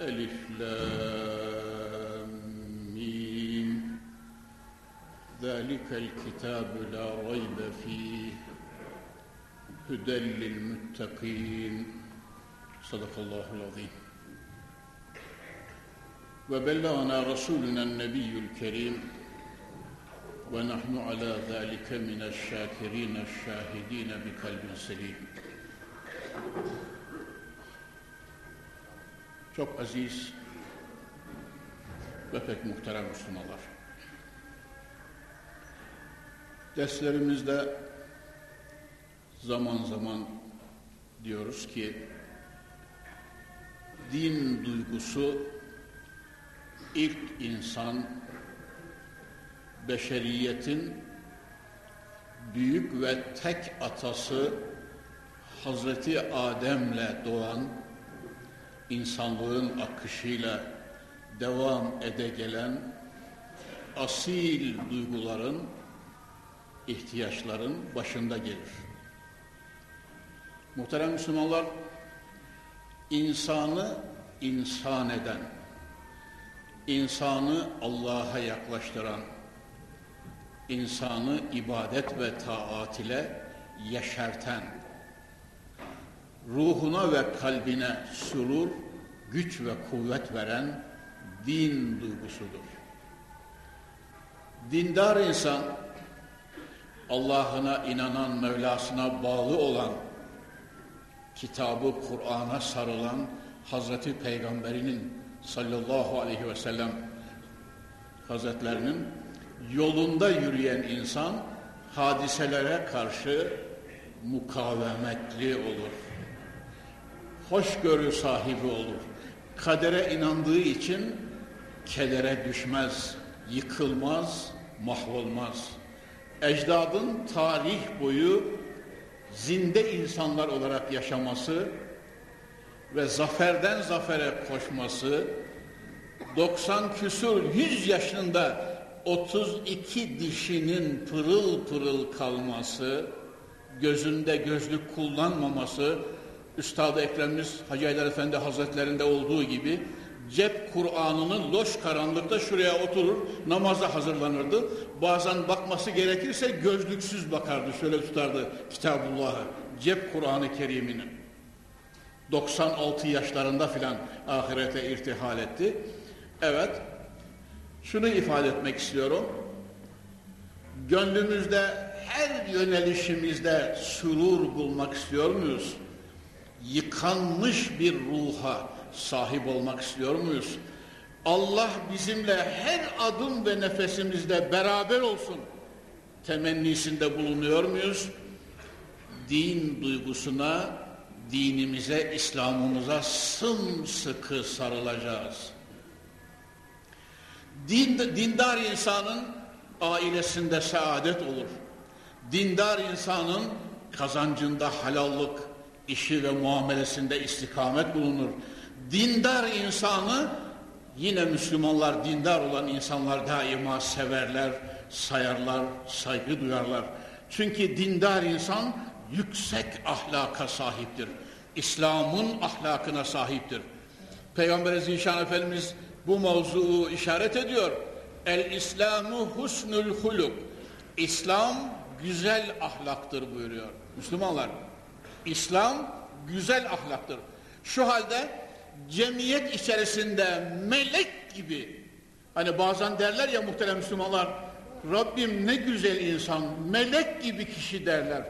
ألف لام ذلك الكتاب لا ريب فيه. هدى للمتقين. صدق الله العظيم. وبلغنا رسولنا النبي الكريم. ونحن على ذلك من الشاكرين الشاهدين بقلب سليم. Çok aziz ve pek muhterem Müslümanlar. Derslerimizde zaman zaman diyoruz ki din duygusu ilk insan beşeriyetin büyük ve tek atası Hazreti Adem'le doğan insanlığın akışıyla devam ede gelen asil duyguların, ihtiyaçların başında gelir. Muhterem Müslümanlar, insanı insan eden, insanı Allah'a yaklaştıran, insanı ibadet ve taat ile yeşerten, ruhuna ve kalbine surur, güç ve kuvvet veren din duygusudur. Dindar insan, Allah'ına inanan, Mevlasına bağlı olan, kitabı Kur'an'a sarılan Hazreti Peygamberinin sallallahu aleyhi ve sellem Hazretlerinin yolunda yürüyen insan hadiselere karşı mukavemetli olur. Hoşgörü sahibi olur. Kadere inandığı için kedere düşmez, yıkılmaz, mahvolmaz. Ecdadın tarih boyu zinde insanlar olarak yaşaması ve zaferden zafere koşması, 90 küsur 100 yaşında 32 dişinin pırıl pırıl kalması, gözünde gözlük kullanmaması, Üstad-ı Ekremimiz Hacı Haydar Efendi Hazretlerinde olduğu gibi cep Kur'an'ının loş karanlıkta şuraya oturur, namaza hazırlanırdı. Bazen bakması gerekirse gözlüksüz bakardı, şöyle tutardı Kitabullah'ı, cep Kur'an-ı Kerim'ini. 96 yaşlarında filan ahirete irtihal etti. Evet, şunu ifade etmek istiyorum. Gönlümüzde her yönelişimizde surur bulmak istiyor muyuz? Yıkanmış bir ruha sahip olmak istiyor muyuz? Allah bizimle her adım ve nefesimizde beraber olsun temennisinde bulunuyor muyuz? Din duygusuna, dinimize, İslam'ımıza sımsıkı sarılacağız. Din, dindar insanın ailesinde saadet olur. Dindar insanın kazancında halallık, işi ve muamelesinde istikamet bulunur. Dindar insanı yine Müslümanlar dindar olan insanlar daima severler, sayarlar, saygı duyarlar. Çünkü dindar insan yüksek ahlaka sahiptir. İslam'ın ahlakına sahiptir. Peygamber Zişan Efendimiz bu mevzuu işaret ediyor. El İslamu husnul huluk. İslam güzel ahlaktır buyuruyor. Müslümanlar, İslam güzel ahlaktır. Şu halde cemiyet içerisinde melek gibi hani bazen derler ya muhterem Müslümanlar Rabbim ne güzel insan, melek gibi kişi derler.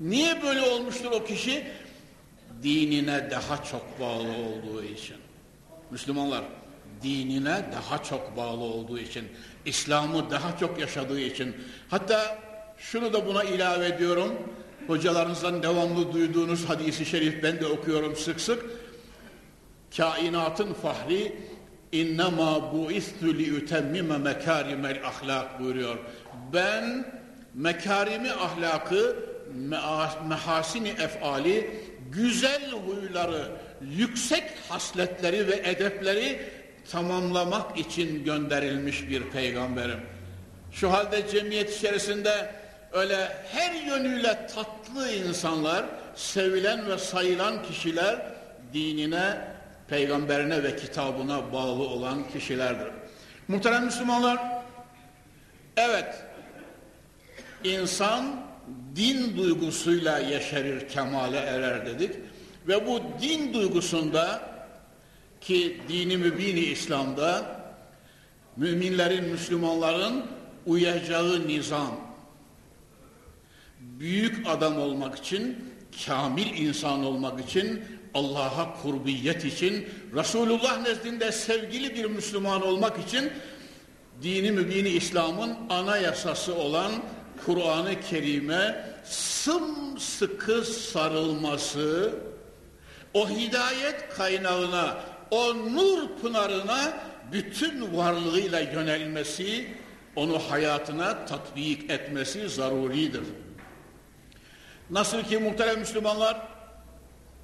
Niye böyle olmuştur o kişi? Dinine daha çok bağlı olduğu için. Müslümanlar, dinine daha çok bağlı olduğu için, İslam'ı daha çok yaşadığı için. Hatta şunu da buna ilave ediyorum. Hocalarınızdan devamlı duyduğunuz hadisi şerif ben de okuyorum sık sık. Kainatın fahri innema buistu li utemmime mekarimel ahlak buyuruyor. Ben mekarimi ahlakı mehasini efali güzel huyları yüksek hasletleri ve edepleri tamamlamak için gönderilmiş bir peygamberim. Şu halde cemiyet içerisinde öyle her yönüyle tatlı insanlar, sevilen ve sayılan kişiler dinine, peygamberine ve kitabına bağlı olan kişilerdir. Muhterem Müslümanlar, evet, insan din duygusuyla yeşerir, kemale erer dedik. Ve bu din duygusunda ki dini mübini İslam'da müminlerin, Müslümanların uyacağı nizam büyük adam olmak için, kamil insan olmak için, Allah'a kurbiyet için, Resulullah nezdinde sevgili bir Müslüman olmak için dini mübini İslam'ın anayasası olan Kur'an-ı Kerim'e sımsıkı sarılması, o hidayet kaynağına, o nur pınarına bütün varlığıyla yönelmesi, onu hayatına tatbik etmesi zaruridir. Nasıl ki muhterem Müslümanlar,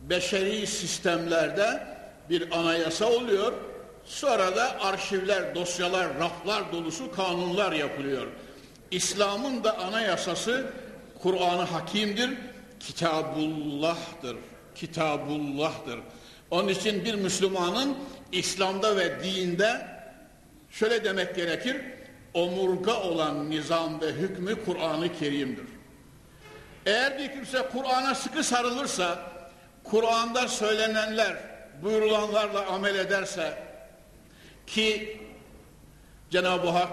beşeri sistemlerde bir anayasa oluyor, sonra da arşivler, dosyalar, raflar dolusu kanunlar yapılıyor. İslam'ın da anayasası Kur'an-ı Hakim'dir, Kitabullah'tır. Kitabullah'tır. Onun için bir Müslümanın İslam'da ve dinde şöyle demek gerekir, omurga olan nizam ve hükmü Kur'an-ı Kerim'dir. Eğer bir kimse Kur'an'a sıkı sarılırsa, Kur'an'da söylenenler, buyurulanlarla amel ederse ki Cenab-ı Hak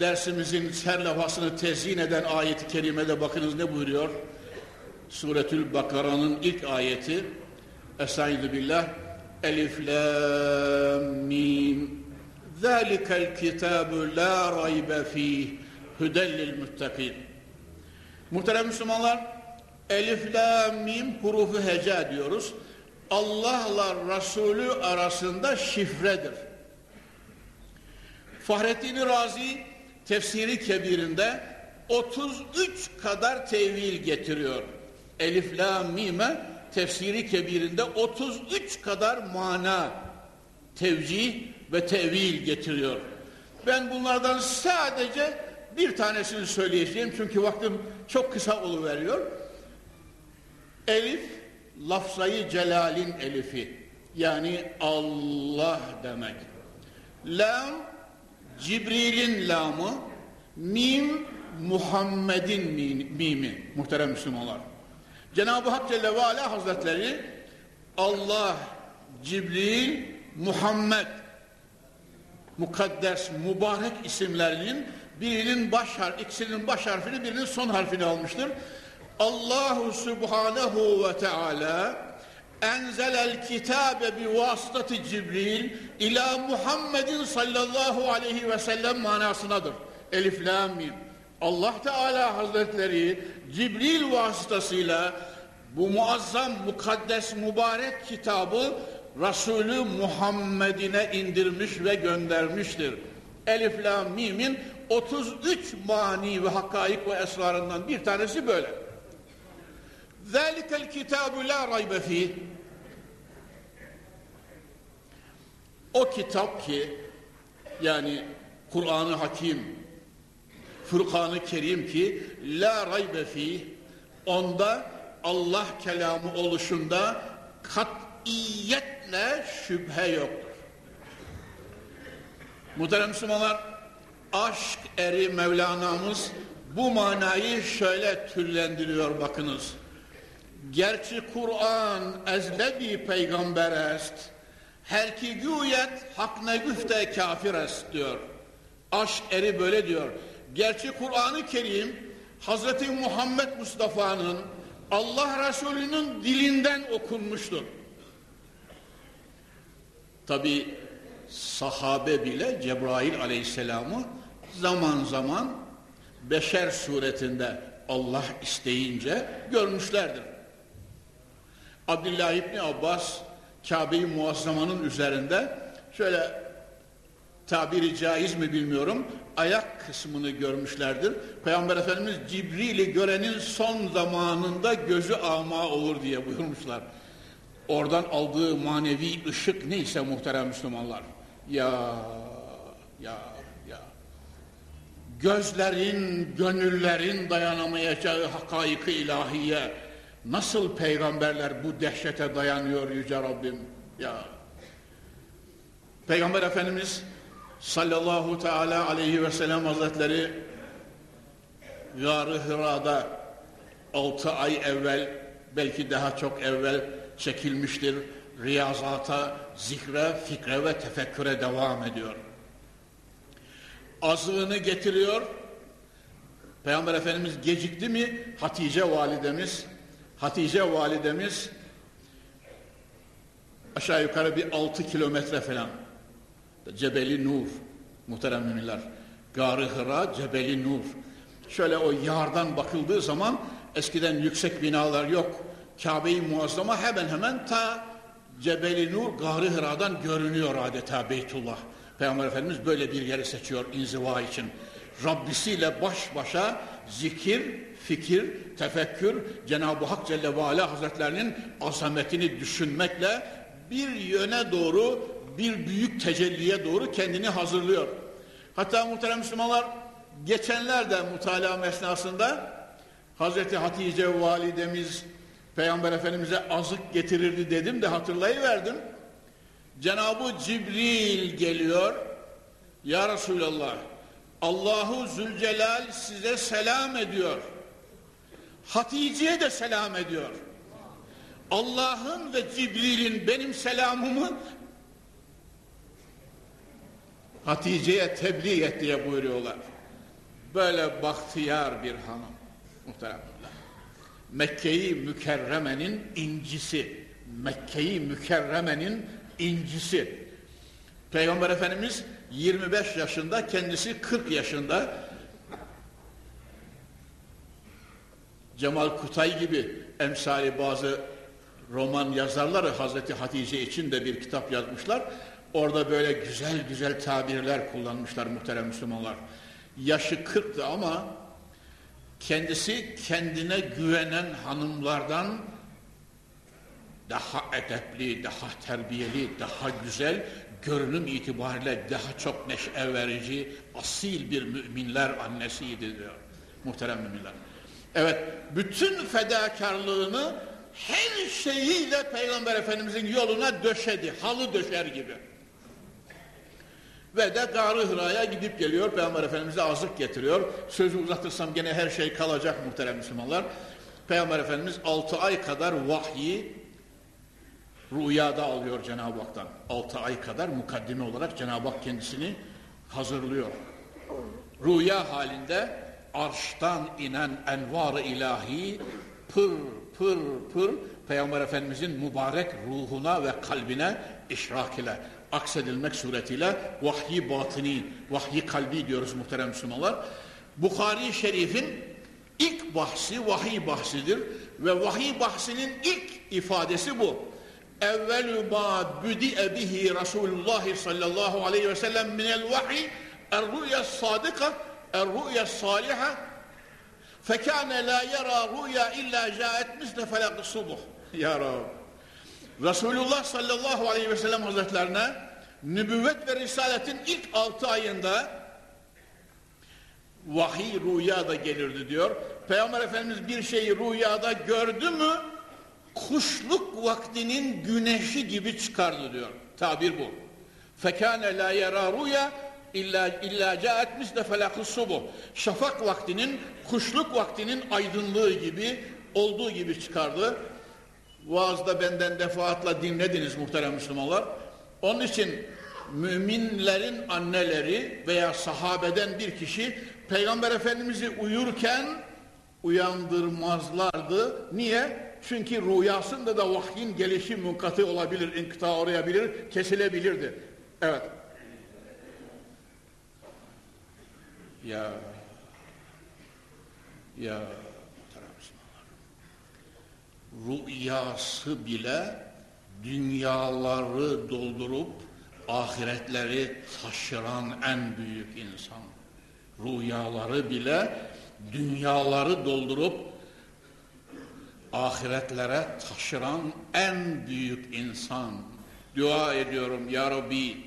dersimizin serlevhasını tezyin eden ayeti kerimede bakınız ne buyuruyor? Suretül Bakara'nın ilk ayeti Estaizu billah Elif la mim Zalikel kitabu la raybe fih Hüdellil müttakin Muhterem Müslümanlar Elif la mim hurufu heca diyoruz. Allah'la Resulü arasında şifredir. Fahrettin Razi tefsiri kebirinde 33 kadar tevil getiriyor. Elif la mime tefsiri kebirinde 33 kadar mana tevcih ve tevil getiriyor. Ben bunlardan sadece bir tanesini söyleyeceğim çünkü vaktim çok kısa oluveriyor. Elif lafzayı celalin elifi yani Allah demek. Lam Cibril'in lamı, mim Muhammed'in mimi muhterem Müslümanlar. Cenab-ı Hak Celle ve Ala Hazretleri Allah, Cibril, Muhammed mukaddes, mübarek isimlerinin birinin baş harfi, ikisinin baş harfini, birinin son harfini almıştır. Allahu Subhanahu ve Teala enzelel kitabe bi vasıtati Cibril ila Muhammedin sallallahu aleyhi ve sellem manasınadır. Elif lam mim. Allah Teala Hazretleri Cibril vasıtasıyla bu muazzam, mukaddes, mübarek kitabı Resulü Muhammed'ine indirmiş ve göndermiştir. Elif Lam Mim'in 33 mani ve hakaik ve esrarından bir tanesi böyle. Zalikel kitabu la raybe fih. O kitap ki yani Kur'an-ı Hakim Furkan-ı Kerim ki la raybe fi onda Allah kelamı oluşunda katiyetle şüphe yoktur. Muhterem Müslümanlar aşk eri Mevlana'mız bu manayı şöyle türlendiriyor bakınız. Gerçi Kur'an ezlebi peygamber est, her ki güyet hak ne güfte kafir est diyor. Aşk eri böyle diyor. Gerçi Kur'an-ı Kerim Hazreti Muhammed Mustafa'nın Allah Resulü'nün dilinden okunmuştur. Tabi sahabe bile Cebrail aleyhisselamı zaman zaman beşer suretinde Allah isteyince görmüşlerdir. Abdullah İbni Abbas Kabe-i Muazzama'nın üzerinde şöyle tabiri caiz mi bilmiyorum ayak kısmını görmüşlerdir. Peygamber Efendimiz Cibril'i görenin son zamanında gözü ama olur diye buyurmuşlar. Oradan aldığı manevi ışık neyse muhterem Müslümanlar. Ya, ya, ya. Gözlerin, gönüllerin dayanamayacağı hakaik ilahiye nasıl peygamberler bu dehşete dayanıyor Yüce Rabbim? Ya. Peygamber Efendimiz sallallahu teala aleyhi ve sellem hazretleri Gâr-ı Hıra'da altı ay evvel belki daha çok evvel çekilmiştir. Riyazata, zikre, fikre ve tefekküre devam ediyor. Azığını getiriyor. Peygamber Efendimiz gecikti mi Hatice validemiz Hatice validemiz aşağı yukarı bir altı kilometre falan Cebeli Nur muhterem müminler. Garı Hıra Cebeli Nur. Şöyle o yardan bakıldığı zaman eskiden yüksek binalar yok. Kabe-i Muazzama hemen hemen ta Cebeli Nur Garı Hıra'dan görünüyor adeta Beytullah. Peygamber Efendimiz böyle bir yeri seçiyor inziva için. Rabbisiyle baş başa zikir, fikir, tefekkür, Cenab-ı Hak Celle ve Ala Hazretlerinin azametini düşünmekle bir yöne doğru bir büyük tecelliye doğru kendini hazırlıyor. Hatta muhterem Müslümanlar geçenlerde mutala esnasında Hazreti Hatice validemiz Peygamber Efendimiz'e azık getirirdi dedim de hatırlayıverdim. Cenab-ı Cibril geliyor. Ya Resulallah Allahu Zülcelal size selam ediyor. Hatice'ye de selam ediyor. Allah'ın ve Cibril'in benim selamımı Hatice'ye tebliğ et diye buyuruyorlar. Böyle bahtiyar bir hanım muhteremler. Mekke-i Mükerreme'nin incisi. Mekke-i Mükerreme'nin incisi. Peygamber Efendimiz 25 yaşında, kendisi 40 yaşında. Cemal Kutay gibi emsali bazı roman yazarları Hazreti Hatice için de bir kitap yazmışlar. Orada böyle güzel güzel tabirler kullanmışlar muhterem Müslümanlar. Yaşı 40'tı ama kendisi kendine güvenen hanımlardan daha edepli, daha terbiyeli, daha güzel, görünüm itibariyle daha çok neşe verici, asil bir müminler annesiydi diyor. Muhterem müminler. Evet, bütün fedakarlığını her şeyiyle Peygamber Efendimizin yoluna döşedi, halı döşer gibi. Ve de Gar-ı Hıra'ya gidip geliyor. Peygamber Efendimiz'e azık getiriyor. Sözü uzatırsam gene her şey kalacak muhterem Müslümanlar. Peygamber Efendimiz 6 ay kadar vahyi rüyada alıyor Cenab-ı Hak'tan. 6 ay kadar mukaddime olarak Cenab-ı Hak kendisini hazırlıyor. Rüya halinde arştan inen envar-ı ilahi pır pır pır Peygamber Efendimizin mübarek ruhuna ve kalbine işrak ile aksedilmek suretiyle vahyi batini, vahyi kalbi diyoruz muhterem Müslümanlar. Bukhari Şerif'in ilk bahsi vahiy bahsidir ve vahiy bahsinin ilk ifadesi bu. Evvelü ma büdi'e bihi Resulullah sallallahu aleyhi ve sellem minel vahiy er-rüya sadıka er-rüya saliha fekâne la yara rüya illa caet misle felak subuh. Ya Rabbi. Resulullah sallallahu aleyhi ve sellem hazretlerine nübüvvet ve risaletin ilk altı ayında vahiy rüyada gelirdi diyor. Peygamber Efendimiz bir şeyi rüyada gördü mü kuşluk vaktinin güneşi gibi çıkardı diyor. Tabir bu. Fekâne la yera rüya illa illa caet misle felakı subuh. Şafak vaktinin, kuşluk vaktinin aydınlığı gibi olduğu gibi çıkardı. Vaazda benden defaatla dinlediniz muhterem Müslümanlar. Onun için müminlerin anneleri veya sahabeden bir kişi Peygamber Efendimiz'i uyurken uyandırmazlardı. Niye? Çünkü rüyasında da vahyin gelişi munkatı olabilir, inkıta uğrayabilir, kesilebilirdi. Evet. Ya ya rüyası bile dünyaları doldurup ahiretleri taşıran en büyük insan. Rüyaları bile dünyaları doldurup ahiretlere taşıran en büyük insan. Dua ediyorum ya Rabbi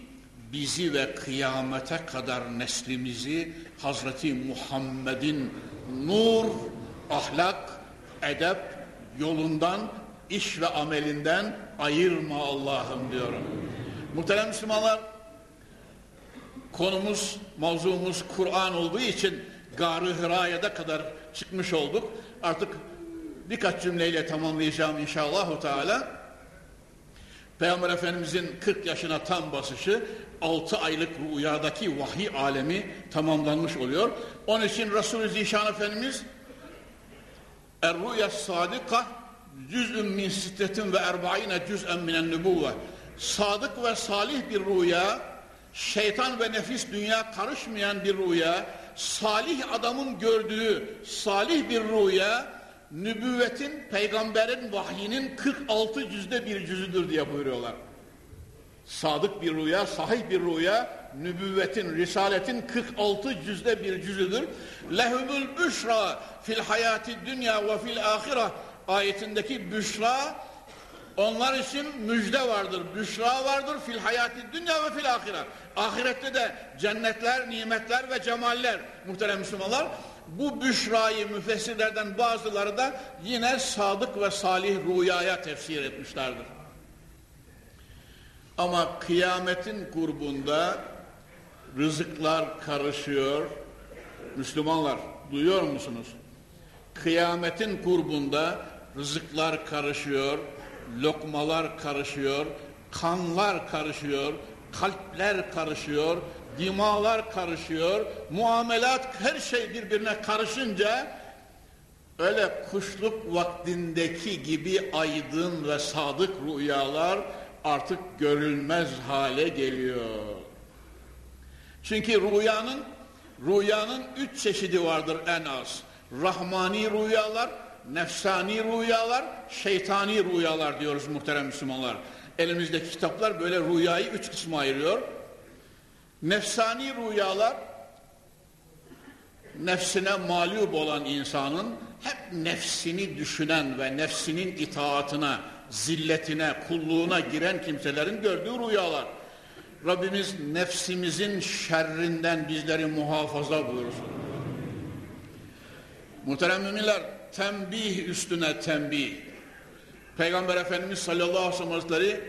bizi ve kıyamete kadar neslimizi Hazreti Muhammed'in nur, ahlak, edep yolundan, iş ve amelinden ayırma Allah'ım diyorum. Muhterem Müslümanlar, konumuz, mavzumuz Kur'an olduğu için Gar-ı Hira'ya kadar çıkmış olduk. Artık birkaç cümleyle tamamlayacağım inşallah Teala. Peygamber Efendimizin 40 yaşına tam basışı 6 aylık rüyadaki vahiy alemi tamamlanmış oluyor. Onun için Resulü Zişan Efendimiz Er-rüya sadika cüz'ün min sittetin ve erbaine cüz'en minen nübuvve sadık ve salih bir rüya şeytan ve nefis dünya karışmayan bir rüya salih adamın gördüğü salih bir rüya nübüvvetin, peygamberin vahyinin 46 yüzde bir cüzüdür diye buyuruyorlar. Sadık bir rüya, sahih bir rüya, nübüvvetin, risaletin 46 yüzde bir cüzüdür. Lehumul büşra fil hayati dünya ve fil ahire ayetindeki büşra onlar için müjde vardır, büşra vardır fil hayati dünya ve fil ahire. Ahirette de cennetler, nimetler ve cemaller muhterem Müslümanlar bu büşrayı müfessirlerden bazıları da yine sadık ve salih rüyaya tefsir etmişlerdir. Ama kıyametin kurbunda rızıklar karışıyor. Müslümanlar duyuyor musunuz? Kıyametin kurbunda rızıklar karışıyor, lokmalar karışıyor, kanlar karışıyor, kalpler karışıyor, dimalar karışıyor, muamelat her şey birbirine karışınca öyle kuşluk vaktindeki gibi aydın ve sadık rüyalar artık görülmez hale geliyor. Çünkü rüyanın rüyanın üç çeşidi vardır en az. Rahmani rüyalar, nefsani rüyalar, şeytani rüyalar diyoruz muhterem Müslümanlar. Elimizdeki kitaplar böyle rüyayı üç kısma ayırıyor. Nefsani rüyalar nefsine mağlup olan insanın hep nefsini düşünen ve nefsinin itaatına, zilletine, kulluğuna giren kimselerin gördüğü rüyalar. Rabbimiz nefsimizin şerrinden bizleri muhafaza buyursun. Muhterem müminler, tembih üstüne tembih. Peygamber Efendimiz sallallahu aleyhi ve sellem Hazretleri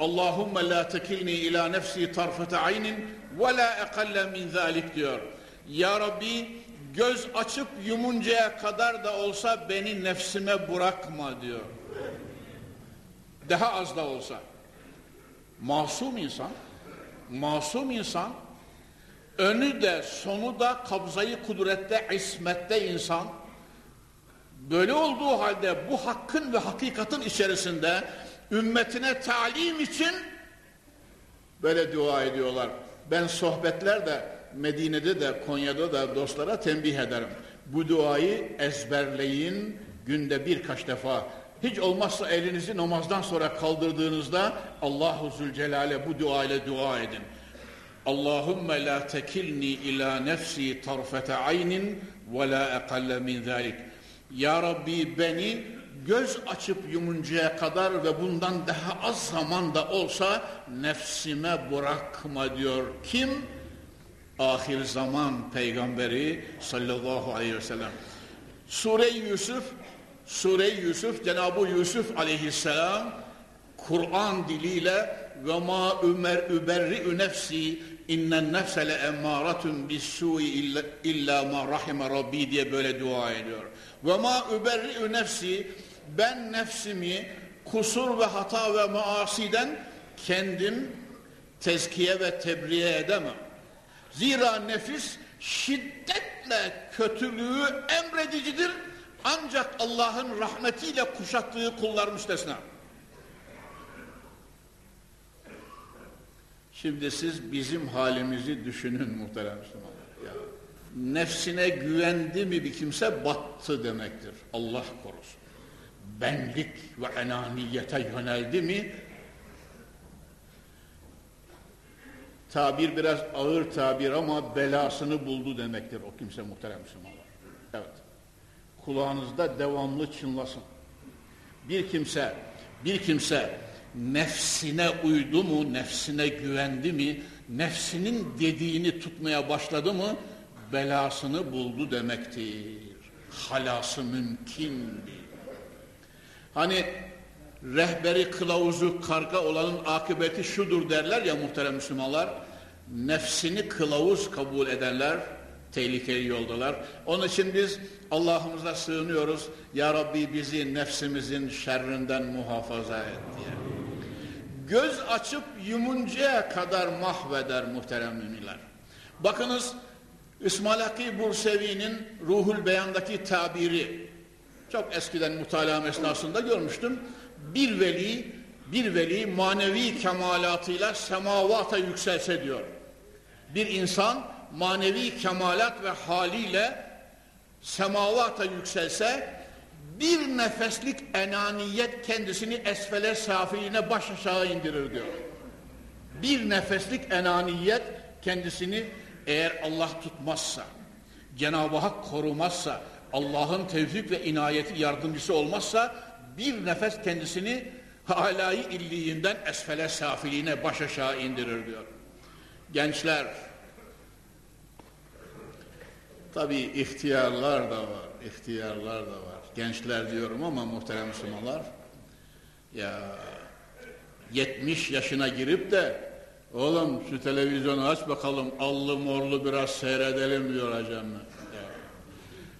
Allahümme la tekilni ila nefsi tarfete aynin ve la ekalle min zalik diyor. Ya Rabbi göz açıp yumuncaya kadar da olsa beni nefsime bırakma diyor. Daha az da olsa. Masum insan, masum insan, önü de sonu da kabzayı kudrette, ismette insan, böyle olduğu halde bu hakkın ve hakikatin içerisinde ümmetine talim için böyle dua ediyorlar. Ben sohbetlerde Medine'de de Konya'da da dostlara tembih ederim. Bu duayı ezberleyin günde birkaç defa. Hiç olmazsa elinizi namazdan sonra kaldırdığınızda Allahu Zülcelal'e bu dua ile dua edin. Allahümme la tekilni ila nefsi tarfete aynin ve la ekalle min zalik. Ya Rabbi beni göz açıp yumuncaya kadar ve bundan daha az zamanda olsa nefsime bırakma diyor. Kim? Ahir zaman peygamberi sallallahu aleyhi ve sellem. Sure-i Yusuf, Sure-i Yusuf, Cenab-ı Yusuf aleyhisselam Kur'an diliyle ve ma ümer überri'ü nefsi innen nefse le emmâratun bis-sûi illa, ma rahime rabbi diye böyle dua ediyor. Ve ma überri'ü nefsi ben nefsimi kusur ve hata ve maasiden kendim tezkiye ve tebriye edemem. Zira nefis şiddetle kötülüğü emredicidir. Ancak Allah'ın rahmetiyle kuşattığı kullar müstesna. Şimdi siz bizim halimizi düşünün muhterem Müslümanlar. Ya. Nefsine güvendi mi bir kimse battı demektir. Allah korusun benlik ve enaniyete yöneldi mi tabir biraz ağır tabir ama belasını buldu demektir o kimse muhterem Müslümanlar. Evet. Kulağınızda devamlı çınlasın. Bir kimse, bir kimse nefsine uydu mu, nefsine güvendi mi, nefsinin dediğini tutmaya başladı mı, belasını buldu demektir. Halası mümkün Hani rehberi kılavuzu karga olanın akıbeti şudur derler ya muhterem Müslümanlar. Nefsini kılavuz kabul edenler tehlikeli yoldalar. Onun için biz Allah'ımıza sığınıyoruz. Ya Rabbi bizi nefsimizin şerrinden muhafaza et diye. Göz açıp yumuncaya kadar mahveder muhterem müminler. Bakınız İsmail Hakkı Bursevi'nin Ruhul Beyan'daki tabiri çok eskiden mutala esnasında görmüştüm. Bir veli, bir veli manevi kemalatıyla semavata yükselse diyor. Bir insan manevi kemalat ve haliyle semavata yükselse bir nefeslik enaniyet kendisini esfele safiline baş aşağı indirir diyor. Bir nefeslik enaniyet kendisini eğer Allah tutmazsa, Cenab-ı Hak korumazsa, Allah'ın tevfik ve inayeti yardımcısı olmazsa bir nefes kendisini alayı illiğinden esfele safiliğine baş aşağı indirir diyor. Gençler tabi ihtiyarlar da var, ihtiyarlar da var. Gençler diyorum ama muhterem Müslümanlar ya 70 yaşına girip de oğlum şu televizyonu aç bakalım allı morlu biraz seyredelim diyor hacem.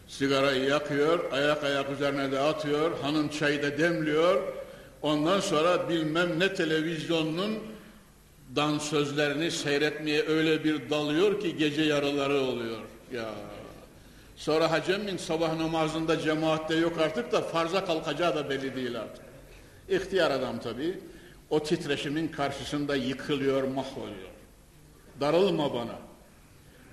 Sigarayı yakıyor, ayak ayak üzerine de atıyor, hanım çayı da demliyor. Ondan sonra bilmem ne televizyonunun dansözlerini seyretmeye öyle bir dalıyor ki gece yarıları oluyor. Ya. Sonra hacemin sabah namazında cemaatte yok artık da farza kalkacağı da belli değil artık. İhtiyar adam tabii. O titreşimin karşısında yıkılıyor, mahvoluyor. Darılma bana.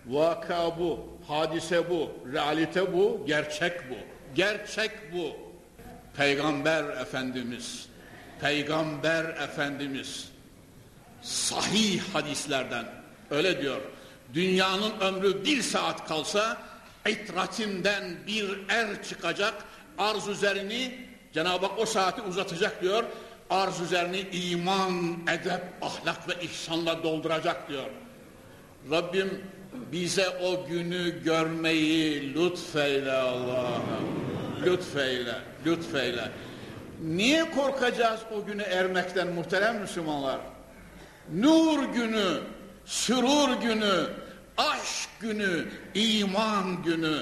Vaka bu, hadise bu, realite bu, gerçek bu. Gerçek bu. Peygamber Efendimiz, Peygamber Efendimiz sahih hadislerden öyle diyor. Dünyanın ömrü bir saat kalsa itratimden bir er çıkacak arz üzerini Cenab-ı Hak o saati uzatacak diyor. Arz üzerini iman, edep, ahlak ve ihsanla dolduracak diyor. Rabbim bize o günü görmeyi lütfeyle Allah'ım. Lütfeyle, lütfeyle. Niye korkacağız o günü ermekten muhterem Müslümanlar? Nur günü, sürur günü, aşk günü, iman günü,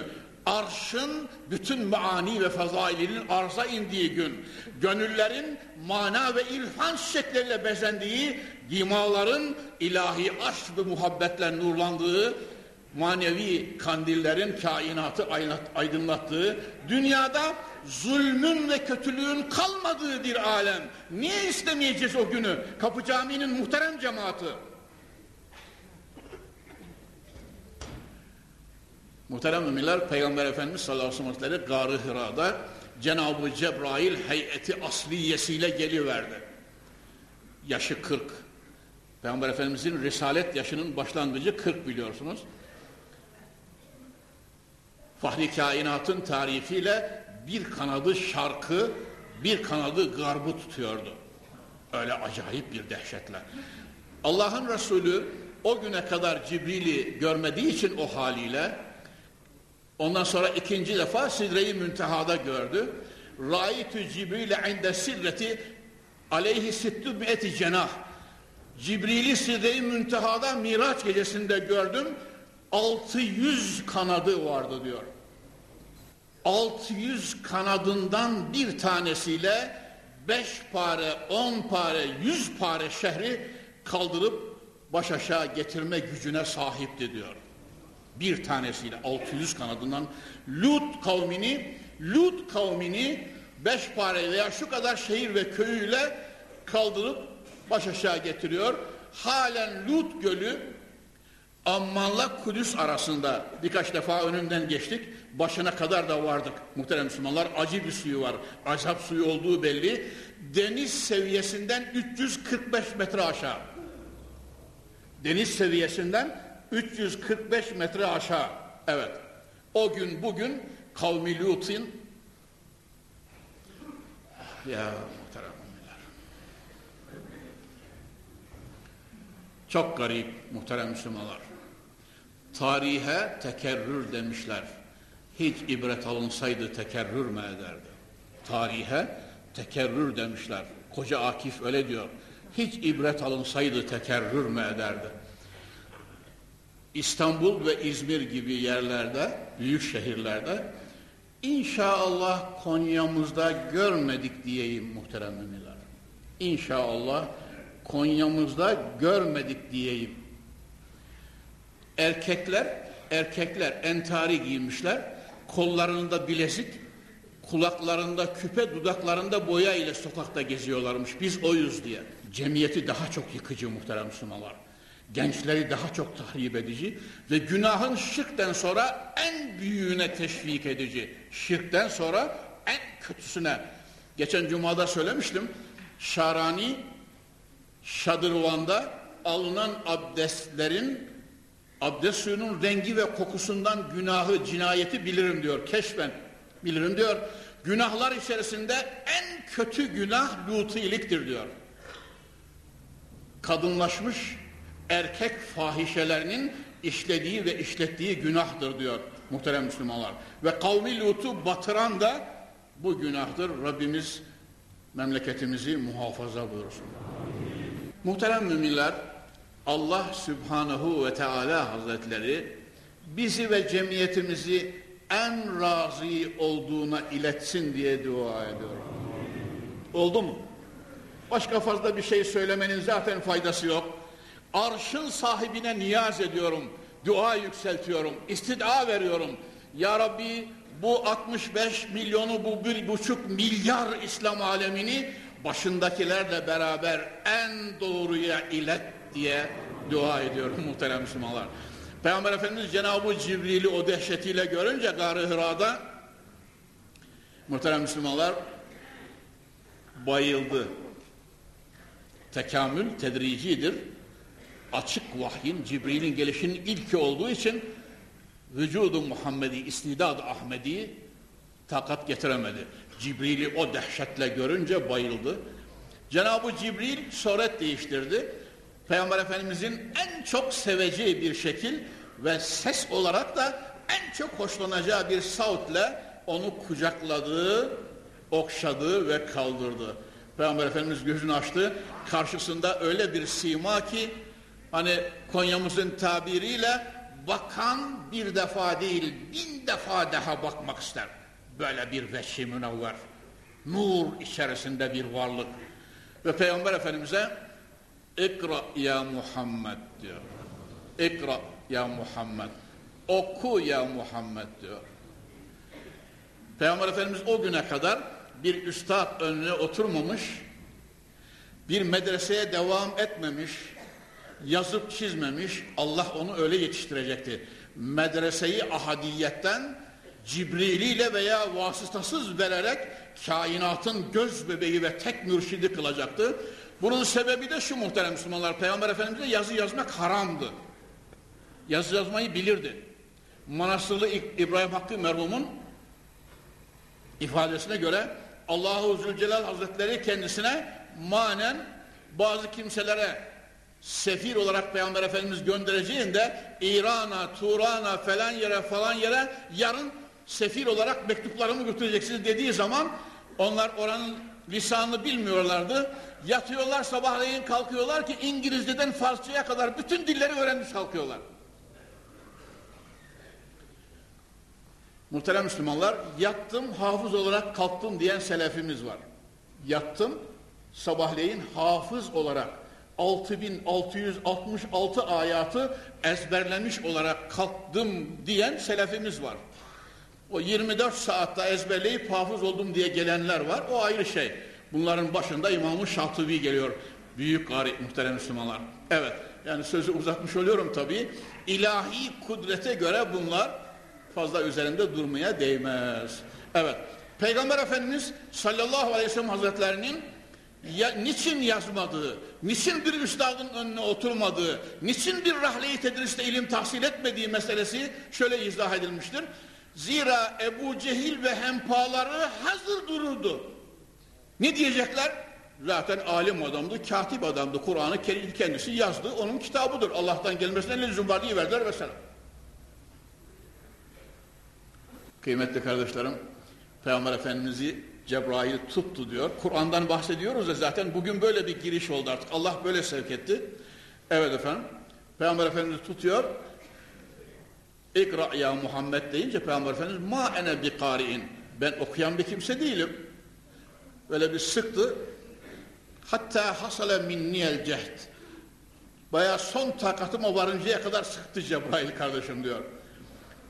arşın bütün maani ve fazailinin arza indiği gün, gönüllerin mana ve ilhan çiçekleriyle bezendiği, dimaların ilahi aşk ve muhabbetle nurlandığı, manevi kandillerin kainatı aydınlattığı, dünyada zulmün ve kötülüğün kalmadığı bir alem. Niye istemeyeceğiz o günü? Kapı Camii'nin muhterem cemaati. Muhterem müminler Peygamber Efendimiz sallallahu aleyhi ve sellem Gar-ı Hira'da Cenab-ı Cebrail heyeti asliyesiyle geliverdi. Yaşı 40. Peygamber Efendimizin risalet yaşının başlangıcı 40 biliyorsunuz. Fahri kainatın tarifiyle bir kanadı şarkı, bir kanadı garbı tutuyordu. Öyle acayip bir dehşetle. Allah'ın Resulü o güne kadar Cibril'i görmediği için o haliyle ondan sonra ikinci defa Sidre-i Münteha'da gördü. Ra'ytü Cibril'e inde sirreti aleyhi sittü mi'eti cenah. Cibril'i Sidre-i Münteha'da Miraç gecesinde gördüm. 600 kanadı vardı diyor. 600 kanadından bir tanesiyle 5 pare, 10 pare, 100 pare şehri kaldırıp baş aşağı getirme gücüne sahipti diyor. Bir tanesiyle 600 kanadından Lut kavmini Lut kavmini beş pare veya şu kadar şehir ve köyüyle kaldırıp baş aşağı getiriyor. Halen Lut gölü Amman'la Kudüs arasında birkaç defa önünden geçtik. Başına kadar da vardık muhterem Müslümanlar. Acı bir suyu var. Azap suyu olduğu belli. Deniz seviyesinden 345 metre aşağı. Deniz seviyesinden 345 metre aşağı. Evet. O gün bugün kavmi Lut'in ya muhterem Çok garip muhterem Müslümanlar. Tarihe tekerrür demişler. Hiç ibret alınsaydı tekerrür mü ederdi? Tarihe tekerrür demişler. Koca Akif öyle diyor. Hiç ibret alınsaydı tekerrür mü ederdi? İstanbul ve İzmir gibi yerlerde, büyük şehirlerde inşallah Konya'mızda görmedik diyeyim muhterem müminler. İnşallah Konya'mızda görmedik diyeyim. Erkekler, erkekler entari giymişler, kollarında bilezik, kulaklarında küpe, dudaklarında boya ile sokakta geziyorlarmış. Biz oyuz diye. Cemiyeti daha çok yıkıcı muhterem Müslümanlar. Gençleri daha çok tahrip edici ve günahın şirkten sonra en büyüğüne teşvik edici. Şirkten sonra en kötüsüne. Geçen cumada söylemiştim. Şarani şadırvanda alınan abdestlerin abdest suyunun rengi ve kokusundan günahı, cinayeti bilirim diyor. Keşfen bilirim diyor. Günahlar içerisinde en kötü günah lutiliktir diyor. Kadınlaşmış erkek fahişelerinin işlediği ve işlettiği günahtır diyor muhterem Müslümanlar. Ve kavmi Lut'u batıran da bu günahtır. Rabbimiz memleketimizi muhafaza buyursun. Muhterem müminler, Allah Sübhanehu ve Teala Hazretleri bizi ve cemiyetimizi en razı olduğuna iletsin diye dua ediyorum. Oldu mu? Başka fazla bir şey söylemenin zaten faydası yok. Arşın sahibine niyaz ediyorum, dua yükseltiyorum, istida veriyorum. Ya Rabbi bu 65 milyonu, bu bir buçuk milyar İslam alemini başındakilerle beraber en doğruya ilet diye dua ediyorum muhterem Müslümanlar. Peygamber Efendimiz Cenab-ı Cibril'i o dehşetiyle görünce Gar-ı Hıra'da muhterem Müslümanlar bayıldı. Tekamül tedricidir. Açık vahyin Cibril'in gelişinin ilki olduğu için vücudu Muhammedi, istidad Ahmedi takat getiremedi. Cibril'i o dehşetle görünce bayıldı. Cenab-ı Cibril soret değiştirdi. Peygamber Efendimizin en çok seveceği bir şekil ve ses olarak da en çok hoşlanacağı bir sautle onu kucakladı, okşadı ve kaldırdı. Peygamber Efendimiz gözünü açtı. Karşısında öyle bir sima ki hani Konya'mızın tabiriyle bakan bir defa değil bin defa daha bakmak ister. Böyle bir veşi münevver. Nur içerisinde bir varlık. Ve Peygamber Efendimiz'e İkra ya Muhammed diyor. İkra ya Muhammed. Oku ya Muhammed diyor. Peygamber Efendimiz o güne kadar bir üstad önüne oturmamış, bir medreseye devam etmemiş, yazıp çizmemiş, Allah onu öyle yetiştirecekti. Medreseyi ahadiyetten Cibriliyle veya vasıtasız vererek kainatın göz bebeği ve tek mürşidi kılacaktı. Bunun sebebi de şu muhterem Müslümanlar. Peygamber Efendimiz'e yazı yazmak haramdı. Yazı yazmayı bilirdi. Manastırlı İbrahim Hakkı merhumun ifadesine göre Allahu Zülcelal Hazretleri kendisine manen bazı kimselere sefir olarak Peygamber Efendimiz göndereceğinde İran'a, Turan'a falan yere falan yere yarın sefir olarak mektuplarımı götüreceksiniz dediği zaman onlar oranın lisanını bilmiyorlardı. Yatıyorlar sabahleyin kalkıyorlar ki İngilizceden Farsçaya kadar bütün dilleri öğrenmiş kalkıyorlar. Muhterem Müslümanlar yattım hafız olarak kalktım diyen selefimiz var. Yattım sabahleyin hafız olarak 6666 ayatı ezberlemiş olarak kalktım diyen selefimiz var. O 24 saatte ezberleyip hafız oldum diye gelenler var. O ayrı şey. Bunların başında İmam-ı Şatibi geliyor. Büyük gari muhterem Müslümanlar. Evet. Yani sözü uzatmış oluyorum tabii. İlahi kudrete göre bunlar fazla üzerinde durmaya değmez. Evet. Peygamber Efendimiz sallallahu aleyhi ve sellem hazretlerinin ya, niçin yazmadığı, niçin bir üstadın önüne oturmadığı, niçin bir rahle-i tedriste ilim tahsil etmediği meselesi şöyle izah edilmiştir. Zira Ebu Cehil ve hempaları hazır dururdu. Ne diyecekler? Zaten alim adamdı, katip adamdı. Kur'an'ı kendisi yazdı. Onun kitabıdır. Allah'tan gelmesine lüzum var diye verdiler mesela. Kıymetli kardeşlerim, Peygamber Efendimiz'i Cebrail tuttu diyor. Kur'an'dan bahsediyoruz da zaten bugün böyle bir giriş oldu artık. Allah böyle sevk etti. Evet efendim. Peygamber Efendimiz tutuyor. İkra ya Muhammed deyince Peygamber Efendimiz ma ene bi kari'in. Ben okuyan bir kimse değilim. Böyle bir sıktı. Hatta hasale minniyel cehd. Baya son takatıma varıncaya kadar sıktı Cebrail kardeşim diyor.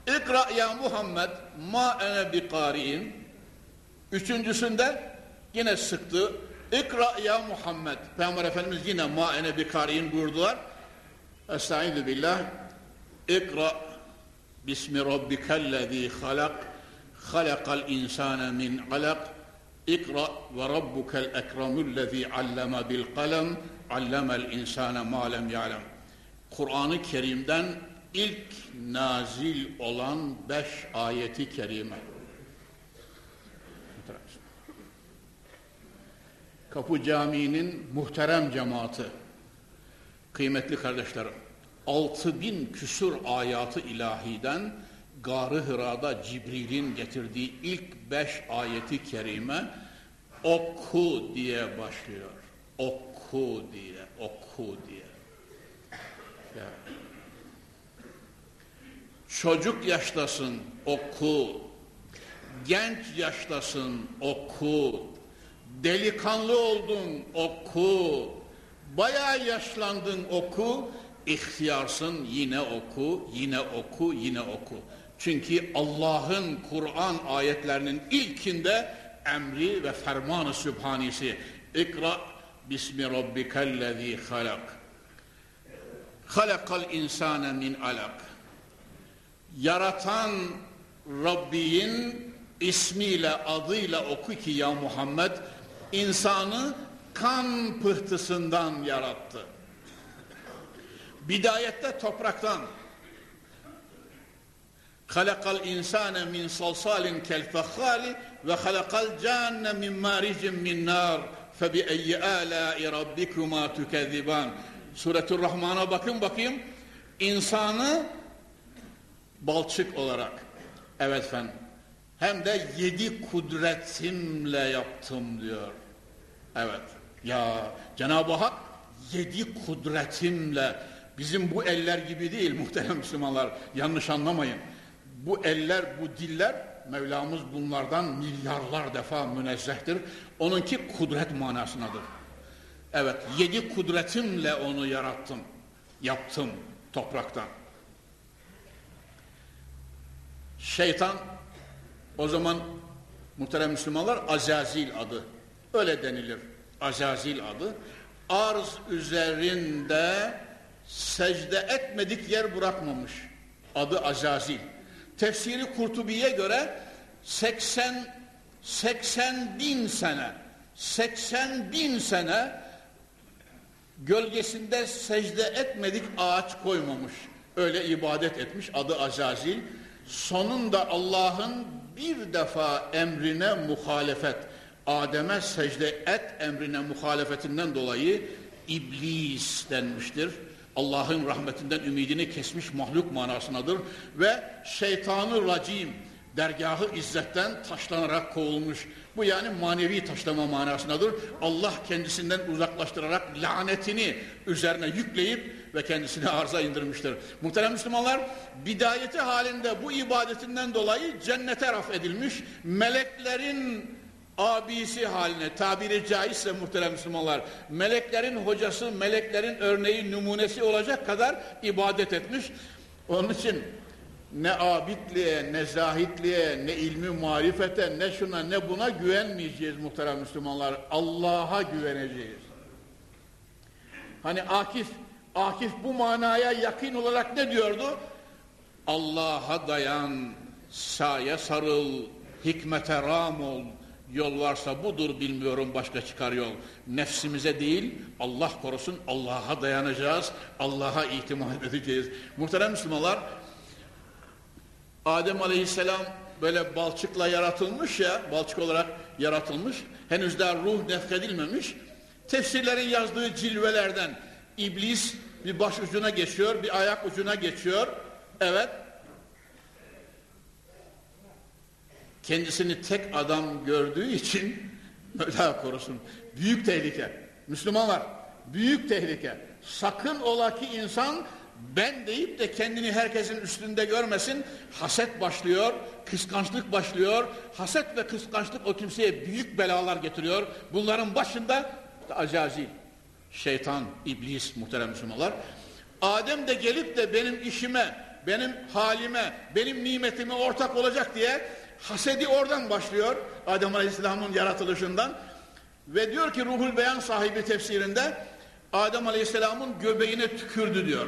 İkra ya Muhammed ma ene bi kari'in. Üçüncüsünde yine sıktı. İkra ya Muhammed. Peygamber Efendimiz yine ma ene bi kari'in buyurdular. Estaizu billah. İkra bismi rabbikellezî halak. Halakal insane min alak. İkra ve rabbukel ekremüllezî alleme bil kalem. Allemel insane ma lem ya'lem. Kur'an-ı Kerim'den ilk nazil olan beş ayeti kerime. Kapı Camii'nin muhterem cemaati, kıymetli kardeşlerim, altı bin küsur ayatı ilahiden Garı Hıra'da Cibril'in getirdiği ilk beş ayeti kerime oku diye başlıyor. Oku diye, oku diye. Ya. Çocuk yaştasın, oku. Genç yaştasın, oku. Delikanlı oldun, oku. Bayağı yaşlandın, oku. İhtiyarsın, yine oku, yine oku, yine oku. Çünkü Allah'ın Kur'an ayetlerinin ilkinde emri ve fermanı sübhanisi. İkra bismi rabbikellezî halak. Halakal insane min alak. Yaratan Rabbin ismiyle adıyla oku ki ya Muhammed insanı kan pıhtısından yarattı. Bidayette topraktan halakal insane min salsalin kel fekhali ve halakal canne min maricin min nar fe bi eyyi alâi rabbikuma tükezziban Suretur Rahman'a bakın bakayım insanı balçık olarak evet efendim hem de yedi kudretimle yaptım diyor. Evet. Ya Cenab-ı Hak yedi kudretimle bizim bu eller gibi değil muhterem Müslümanlar yanlış anlamayın. Bu eller, bu diller Mevlamız bunlardan milyarlar defa münezzehtir. Onunki kudret manasındadır. Evet, yedi kudretimle onu yarattım, yaptım topraktan. Şeytan o zaman muhterem Müslümanlar Azazil adı. Öyle denilir. Azazil adı. Arz üzerinde secde etmedik yer bırakmamış. Adı Azazil. Tefsiri Kurtubi'ye göre 80 80 bin sene 80 bin sene gölgesinde secde etmedik ağaç koymamış. Öyle ibadet etmiş adı Azazil. Sonunda Allah'ın bir defa emrine muhalefet, Adem'e secde et emrine muhalefetinden dolayı iblis denmiştir. Allah'ın rahmetinden ümidini kesmiş mahluk manasındadır ve şeytanı racim dergahı izzetten taşlanarak kovulmuş. Bu yani manevi taşlama manasındadır. Allah kendisinden uzaklaştırarak lanetini üzerine yükleyip ve kendisini arıza indirmiştir. Muhterem Müslümanlar bidayeti halinde bu ibadetinden dolayı cennete raf edilmiş meleklerin abisi haline tabiri caizse muhterem Müslümanlar meleklerin hocası meleklerin örneği numunesi olacak kadar ibadet etmiş. Onun için ne abidliğe, ne zahitliğe, ne ilmi marifete, ne şuna ne buna güvenmeyeceğiz muhterem Müslümanlar. Allah'a güveneceğiz. Hani Akif Akif bu manaya yakın olarak ne diyordu? Allah'a dayan, saye sarıl, hikmete ram ol. Yol varsa budur bilmiyorum başka çıkar yol. Nefsimize değil Allah korusun Allah'a dayanacağız. Allah'a itimat edeceğiz. Muhterem Müslümanlar Adem Aleyhisselam böyle balçıkla yaratılmış ya balçık olarak yaratılmış. Henüz daha ruh nefkedilmemiş. Tefsirlerin yazdığı cilvelerden iblis bir baş ucuna geçiyor, bir ayak ucuna geçiyor. Evet. Kendisini tek adam gördüğü için Mevla korusun. Büyük tehlike. Müslümanlar büyük tehlike. Sakın ola ki insan ben deyip de kendini herkesin üstünde görmesin. Haset başlıyor, kıskançlık başlıyor. Haset ve kıskançlık o kimseye büyük belalar getiriyor. Bunların başında Acazil, şeytan, iblis muhterem Müslümanlar. Adem de gelip de benim işime, benim halime, benim nimetime ortak olacak diye hasedi oradan başlıyor. Adem Aleyhisselam'ın yaratılışından. Ve diyor ki Ruhul Beyan sahibi tefsirinde Adem Aleyhisselam'ın göbeğine tükürdü diyor.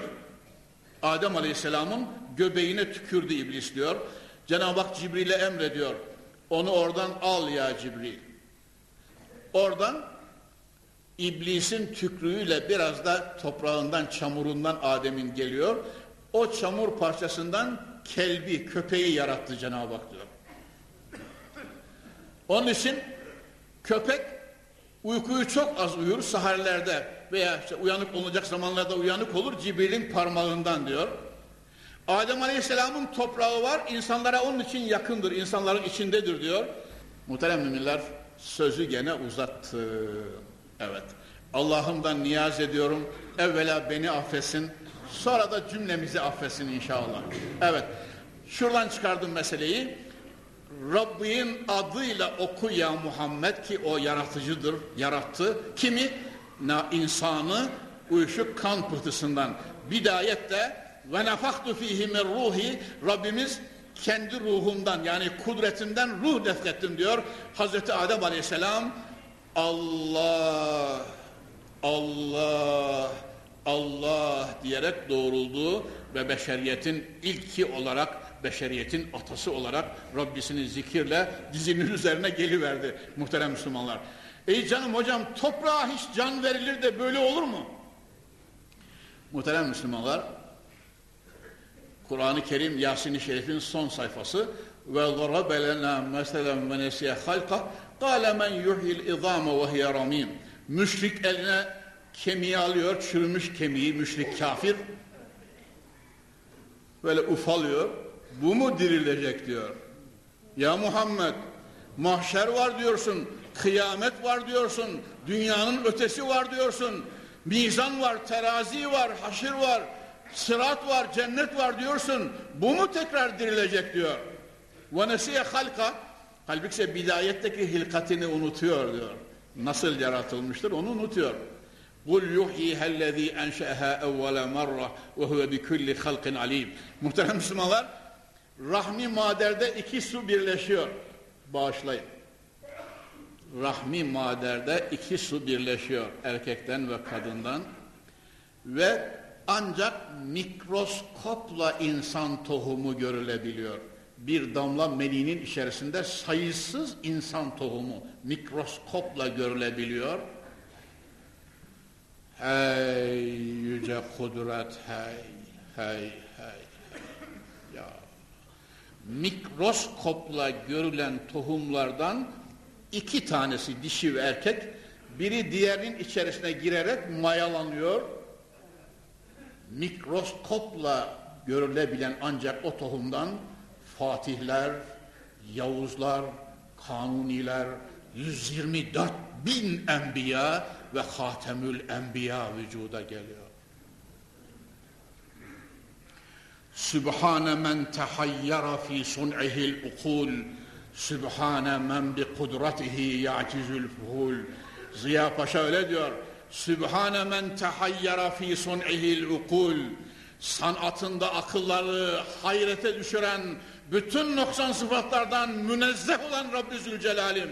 Adem Aleyhisselam'ın göbeğine tükürdü iblis diyor. Cenab-ı Hak Cibril'e emrediyor. Onu oradan al ya Cibril. Oradan iblisin tükrüğüyle biraz da toprağından, çamurundan Adem'in geliyor. O çamur parçasından kelbi, köpeği yarattı Cenab-ı Hak diyor. Onun için köpek uykuyu çok az uyur saharlerde veya işte uyanık olacak zamanlarda uyanık olur Cibril'in parmağından diyor. Adem Aleyhisselam'ın toprağı var insanlara onun için yakındır insanların içindedir diyor. Muhterem müminler sözü gene uzattı. Evet. Allah'ımdan niyaz ediyorum. Evvela beni affetsin. Sonra da cümlemizi affetsin inşallah. Evet. Şuradan çıkardım meseleyi. Rabbin adıyla oku ya Muhammed ki o yaratıcıdır, yarattı. Kimi? Na, insanı uyuşuk kan pıhtısından. Bidayette ve nefaktu fihi min ruhi Rabbimiz kendi ruhumdan yani kudretinden ruh deflettim diyor. Hazreti Adem Aleyhisselam Allah Allah Allah diyerek doğruldu ve beşeriyetin ilki olarak beşeriyetin atası olarak Rabbisini zikirle dizinin üzerine geliverdi muhterem Müslümanlar. Ey canım hocam toprağa hiç can verilir de böyle olur mu? Muhterem Müslümanlar Kur'an-ı Kerim Yasin-i Şerif'in son sayfası ve ضَرَبَ لَنَا مَسَلًا وَنَسِيَ خَلْقَ قَالَ مَنْ يُحْيِ الْاِظَامَ وَهِيَ رَمِيمٌ Müşrik eline kemiği alıyor, çürümüş kemiği, müşrik kafir. Böyle ufalıyor. Bu mu dirilecek diyor. Ya Muhammed, mahşer var diyorsun, kıyamet var diyorsun, dünyanın ötesi var diyorsun, mizan var, terazi var, haşir var, sırat var, cennet var diyorsun. Bu mu tekrar dirilecek diyor. Ve nesiye halka, halbuki ise bidayetteki hilkatini unutuyor diyor. Nasıl yaratılmıştır onu unutuyor. قُلْ يُحْيِهَا الَّذ۪ي اَنْشَأَهَا اَوَّلَ مَرَّةً وَهُوَ بِكُلِّ خَلْقٍ عَلِيمٍ Muhterem Müslümanlar, rahmi maderde iki su birleşiyor. Bağışlayın. Rahmi maderde iki su birleşiyor erkekten ve kadından ve ancak mikroskopla insan tohumu görülebiliyor. Bir damla meninin içerisinde sayısız insan tohumu mikroskopla görülebiliyor. Hey yüce kudret hey hey mikroskopla görülen tohumlardan iki tanesi dişi ve erkek biri diğerinin içerisine girerek mayalanıyor mikroskopla görülebilen ancak o tohumdan Fatihler, Yavuzlar, Kanuniler, 124 bin enbiya ve Hatemül Enbiya vücuda geliyor. Sübhane men tehayyara fi sun'ihil ukul Sübhane men bi kudretihi ya'cizül fuhul. Ziya Paşa öyle diyor. Sübhane men tehayyara fi sun'ihil ukul sanatında akılları hayrete düşüren bütün noksan sıfatlardan münezzeh olan Rabbi Zülcelal'im.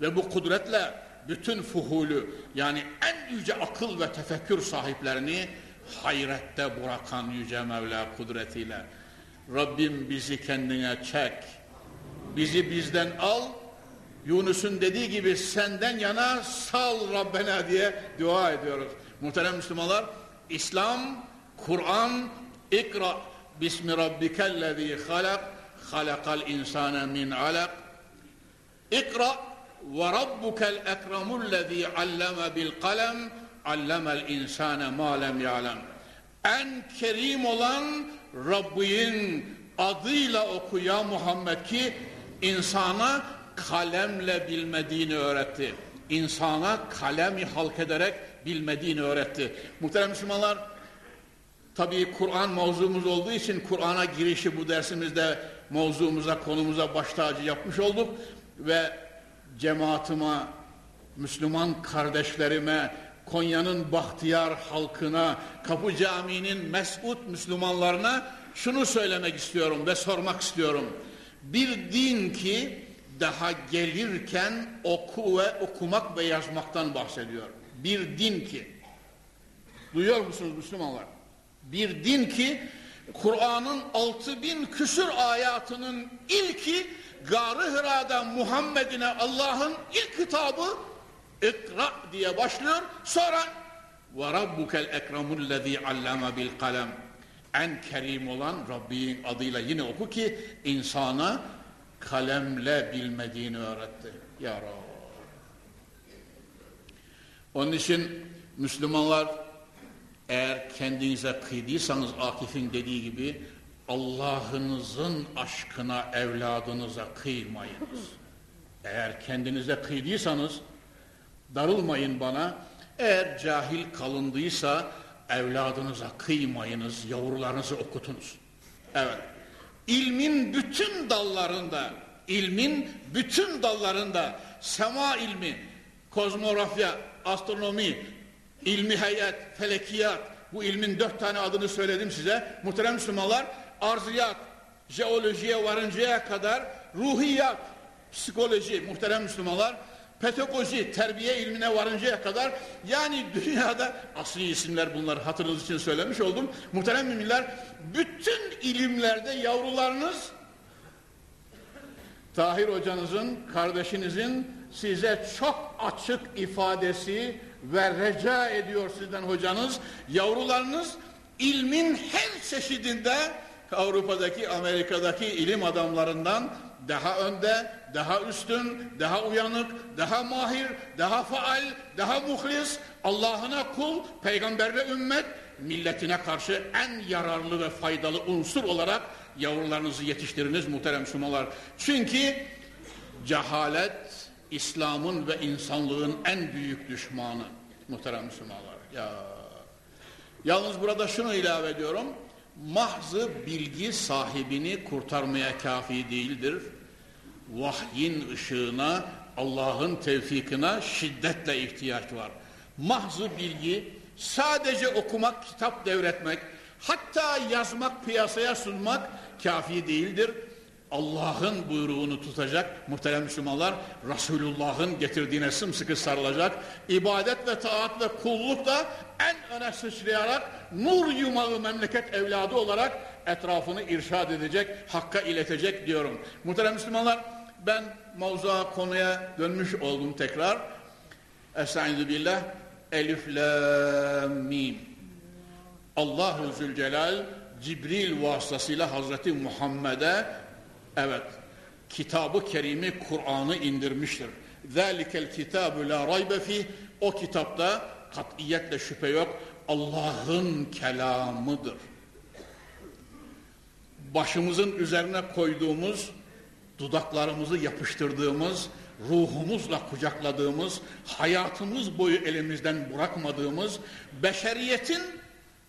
Ve bu kudretle bütün fuhulü yani en yüce akıl ve tefekkür sahiplerini hayrette bırakan Yüce Mevla kudretiyle. Rabbim bizi kendine çek. Bizi bizden al. Yunus'un dediği gibi senden yana sal Rabbena diye dua ediyoruz. Muhterem Müslümanlar, İslam, Kur'an, ikra bismi rabbikellezî halak, halakal insane min alak. İkra ve rabbukel ekremullezî alleme bil kalem, allemel insane ma lem ya'lem. En kerim olan Rabbin adıyla oku ya Muhammed ki insana kalemle bilmediğini öğretti. İnsana kalemi halk ederek bilmediğini öğretti. Muhterem Müslümanlar tabii Kur'an mevzumuz olduğu için Kur'an'a girişi bu dersimizde mevzumuza konumuza baş tacı yapmış olduk ve cemaatime Müslüman kardeşlerime Konya'nın Bahtiyar halkına, Kapı Camii'nin mesut Müslümanlarına şunu söylemek istiyorum ve sormak istiyorum. Bir din ki daha gelirken oku ve okumak ve yazmaktan bahsediyor. Bir din ki, duyuyor musunuz Müslümanlar? Bir din ki Kur'an'ın altı bin küsür ayatının ilki Gar-ı Hıra'da Muhammed'ine Allah'ın ilk kitabı İkra diye başlıyor. Sonra ve rabbukel ekremullezî allama bil kalem. En kerim olan Rabbin adıyla yine oku ki insana kalemle bilmediğini öğretti. Ya Rab. Onun için Müslümanlar eğer kendinize kıydıysanız Akif'in dediği gibi Allah'ınızın aşkına evladınıza kıymayınız. Eğer kendinize kıydıysanız darılmayın bana. Eğer cahil kalındıysa evladınıza kıymayınız, yavrularınızı okutunuz. Evet. İlmin bütün dallarında, ilmin bütün dallarında sema ilmi, kozmografya, astronomi, ilmi heyet, felekiyat, bu ilmin dört tane adını söyledim size. Muhterem Müslümanlar, arziyat, jeolojiye varıncaya kadar ruhiyat, psikoloji, muhterem Müslümanlar, pedagoji, terbiye ilmine varıncaya kadar yani dünyada asli isimler bunlar hatırınız için söylemiş oldum. Muhterem müminler bütün ilimlerde yavrularınız Tahir hocanızın, kardeşinizin size çok açık ifadesi ve reca ediyor sizden hocanız. Yavrularınız ilmin her çeşidinde Avrupa'daki, Amerika'daki ilim adamlarından daha önde, daha üstün, daha uyanık, daha mahir, daha faal, daha muhlis, Allah'ına kul, peygamber ve ümmet, milletine karşı en yararlı ve faydalı unsur olarak yavrularınızı yetiştiriniz muhterem Müslümanlar. Çünkü cehalet İslam'ın ve insanlığın en büyük düşmanı muhterem Müslümanlar. Ya. Yalnız burada şunu ilave ediyorum mahzı bilgi sahibini kurtarmaya kafi değildir. Vahyin ışığına, Allah'ın tevfikine şiddetle ihtiyaç var. Mahzı bilgi sadece okumak, kitap devretmek, hatta yazmak, piyasaya sunmak kafi değildir. Allah'ın buyruğunu tutacak muhterem Müslümanlar, Resulullah'ın getirdiğine sımsıkı sarılacak, ibadet ve taat ve kulluk da en öne sıçrayarak nur yumağı memleket evladı olarak etrafını irşad edecek, hakka iletecek diyorum. Muhterem Müslümanlar, ben mavzuğa konuya dönmüş oldum tekrar. Estaizu billah, Elif, La, Mim. Allahu Zülcelal, Cibril vasıtasıyla Hazreti Muhammed'e Evet, kitabı kerimi Kur'an'ı indirmiştir. ذَٰلِكَ الْكِتَابُ لَا رَيْبَ ف۪يهِ O kitapta katiyetle şüphe yok. Allah'ın kelamıdır. Başımızın üzerine koyduğumuz, dudaklarımızı yapıştırdığımız, ruhumuzla kucakladığımız, hayatımız boyu elimizden bırakmadığımız, beşeriyetin